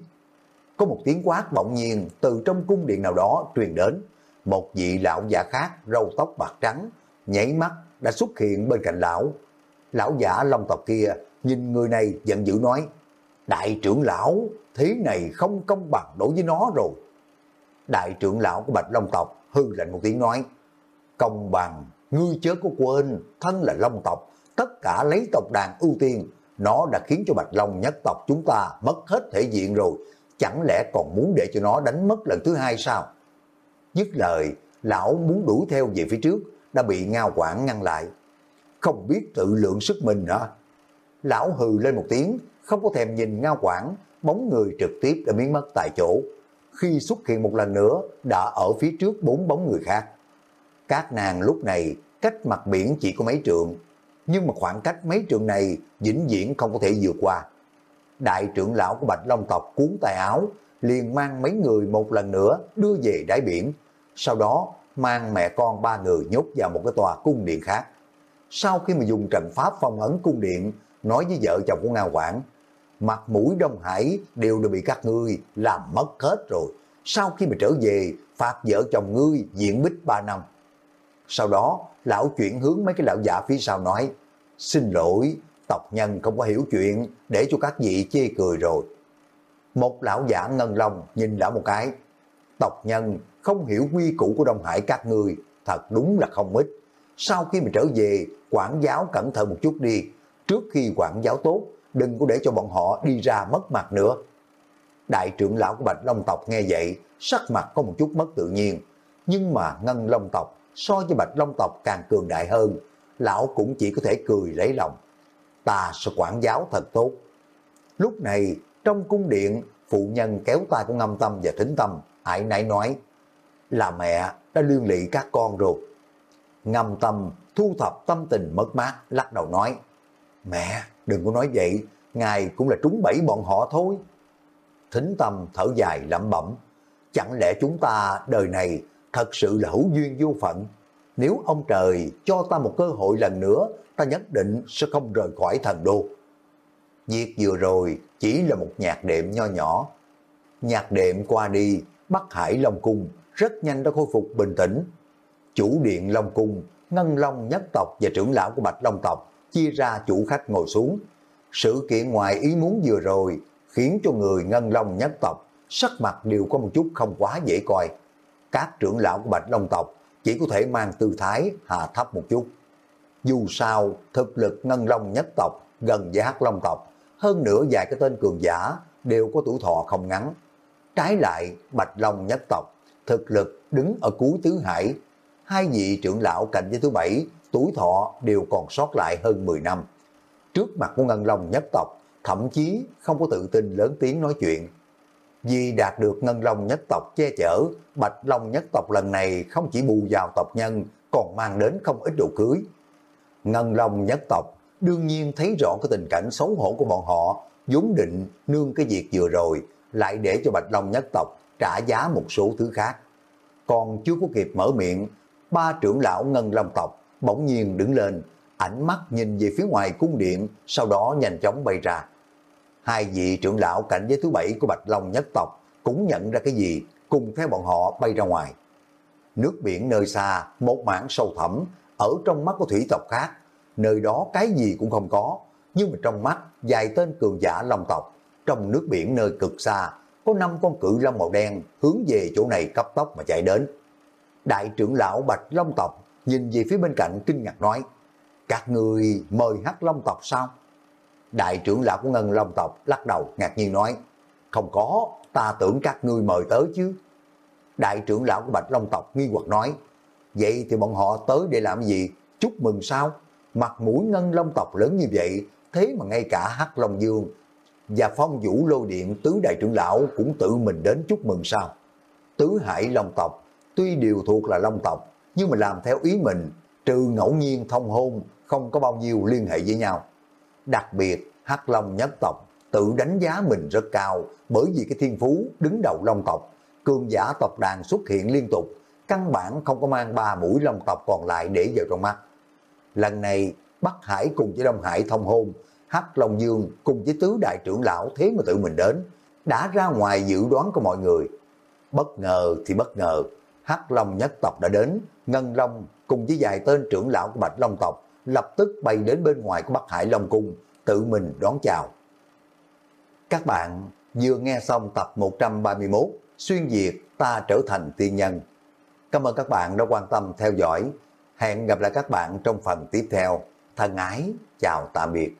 Có một tiếng quát bỗng nhiên từ trong cung điện nào đó truyền đến. Một vị lão giả khác, râu tóc bạc trắng, nhảy mắt đã xuất hiện bên cạnh lão. Lão giả long tộc kia nhìn người này giận dữ nói, Đại trưởng lão, thế này không công bằng đối với nó rồi. Đại trưởng lão của Bạch Long tộc hư lạnh một tiếng nói, công bằng, ngươi chớ có quên, thân là Long tộc, tất cả lấy tộc đàn ưu tiên, nó đã khiến cho Bạch Long nhất tộc chúng ta mất hết thể diện rồi, chẳng lẽ còn muốn để cho nó đánh mất lần thứ hai sao? Dứt lời, lão muốn đuổi theo về phía trước, đã bị Ngao Quảng ngăn lại. Không biết tự lượng sức mình hả? Lão hừ lên một tiếng, không có thèm nhìn Ngao Quảng, bóng người trực tiếp đã biến mất tại chỗ. Khi xuất hiện một lần nữa, đã ở phía trước bốn bóng người khác. Các nàng lúc này cách mặt biển chỉ có mấy trượng, nhưng mà khoảng cách mấy trượng này vĩnh viễn không có thể vượt qua. đại trưởng lão của Bạch Long tộc cuốn tay áo, liền mang mấy người một lần nữa đưa về đáy biển. Sau đó mang mẹ con ba người nhốt vào một cái tòa cung điện khác. Sau khi mà dùng trận pháp phong ấn cung điện, nói với vợ chồng của Ngao Quảng, mặt mũi Đông Hải đều đã bị các ngươi làm mất hết rồi. Sau khi mà trở về, phạt vợ chồng ngươi diện bích ba năm. Sau đó, lão chuyển hướng mấy cái lão giả phía sau nói, xin lỗi, tộc nhân không có hiểu chuyện, để cho các vị chê cười rồi. Một lão giả ngân lòng nhìn lão một cái, tộc nhân không hiểu quy củ của Đông Hải các người thật đúng là không ít. Sau khi mình trở về, quản giáo cẩn thận một chút đi, trước khi quản giáo tốt, đừng có để cho bọn họ đi ra mất mặt nữa. Đại trưởng lão của Bạch Long tộc nghe vậy, sắc mặt có một chút mất tự nhiên, nhưng mà Ngân Long tộc so với Bạch Long tộc càng cường đại hơn, lão cũng chỉ có thể cười lấy lòng. Ta sẽ quản giáo thật tốt. Lúc này, trong cung điện, phụ nhân kéo tay của ngâm tâm và thính tâm, ải nãy nói, là mẹ đã liên lụy các con rồi. Ngâm tâm thu thập tâm tình mất mát, lắc đầu nói, mẹ, đừng có nói vậy, ngài cũng là trúng bẫy bọn họ thôi. Thính tâm thở dài lẩm bẩm, chẳng lẽ chúng ta đời này thật sự là hữu duyên vô phận. Nếu ông trời cho ta một cơ hội lần nữa, ta nhất định sẽ không rời khỏi thần đô. Việc vừa rồi chỉ là một nhạc đệm nho nhỏ. Nhạc đệm qua đi, Bắc Hải Long Cung rất nhanh đã khôi phục bình tĩnh. Chủ điện Long Cung, Ngân Long nhất tộc và trưởng lão của Bạch Long tộc chia ra chủ khách ngồi xuống. Sự kiện ngoài ý muốn vừa rồi khiến cho người Ngân Long nhất tộc sắc mặt đều có một chút không quá dễ coi các trưởng lão của Bạch Long tộc chỉ có thể mang tư thái hạ thấp một chút. Dù sao, thực lực ngân long nhất tộc gần với hắc long tộc, hơn nữa vài cái tên cường giả đều có tuổi thọ không ngắn. Trái lại, Bạch Long nhất tộc, thực lực đứng ở cuối tứ hải. Hai vị trưởng lão cạnh với thứ bảy, tuổi thọ đều còn sót lại hơn 10 năm. Trước mặt của ngân long nhất tộc, thậm chí không có tự tin lớn tiếng nói chuyện. Vì đạt được ngân long nhất tộc che chở, bạch long nhất tộc lần này không chỉ bù vào tộc nhân, còn mang đến không ít đồ cưới. Ngân long nhất tộc đương nhiên thấy rõ cái tình cảnh xấu hổ của bọn họ, vốn định nương cái việc vừa rồi, lại để cho bạch long nhất tộc trả giá một số thứ khác. Còn chưa có kịp mở miệng, ba trưởng lão ngân long tộc bỗng nhiên đứng lên, ánh mắt nhìn về phía ngoài cung điện, sau đó nhanh chóng bay ra hai vị trưởng lão cảnh giới thứ bảy của Bạch Long nhất tộc cũng nhận ra cái gì, cùng theo bọn họ bay ra ngoài. Nước biển nơi xa, một mảng sâu thẳm, ở trong mắt của thủy tộc khác, nơi đó cái gì cũng không có, nhưng mà trong mắt dài tên cường giả long tộc, trong nước biển nơi cực xa, có năm con cự long màu đen hướng về chỗ này cấp tốc mà chạy đến. Đại trưởng lão Bạch Long tộc nhìn về phía bên cạnh kinh ngạc nói, các người mời hắc long tộc sao? Đại trưởng lão của Ngân Long tộc lắc đầu ngạc nhiên nói, không có, ta tưởng các ngươi mời tới chứ. Đại trưởng lão của Bạch Long tộc nghi hoặc nói, vậy thì bọn họ tới để làm gì? Chúc mừng sao? Mặt mũi Ngân Long tộc lớn như vậy, thế mà ngay cả Hắc Long Dương và phong vũ lôi điện tứ đại trưởng lão cũng tự mình đến chúc mừng sao? Tứ hải Long tộc, tuy đều thuộc là Long tộc, nhưng mà làm theo ý mình, trừ ngẫu nhiên thông hôn, không có bao nhiêu liên hệ với nhau. Đặc biệt, Hắc Long nhất tộc tự đánh giá mình rất cao bởi vì cái thiên phú đứng đầu Long tộc, cường giả tộc đàn xuất hiện liên tục, căn bản không có mang ba mũi Long tộc còn lại để vào trong mắt. Lần này, Bắc Hải cùng với Đông Hải thông hôn, Hắc Long Dương cùng với tứ đại trưởng lão thế mà tự mình đến, đã ra ngoài dự đoán của mọi người. Bất ngờ thì bất ngờ, Hắc Long nhất tộc đã đến, Ngân Long cùng với vài tên trưởng lão của Bạch Long tộc lập tức bay đến bên ngoài của Bắc Hải Long Cung, tự mình đón chào. Các bạn vừa nghe xong tập 131 Xuyên Việt ta trở thành tiên nhân. Cảm ơn các bạn đã quan tâm theo dõi. Hẹn gặp lại các bạn trong phần tiếp theo. Thân ái, chào tạm biệt.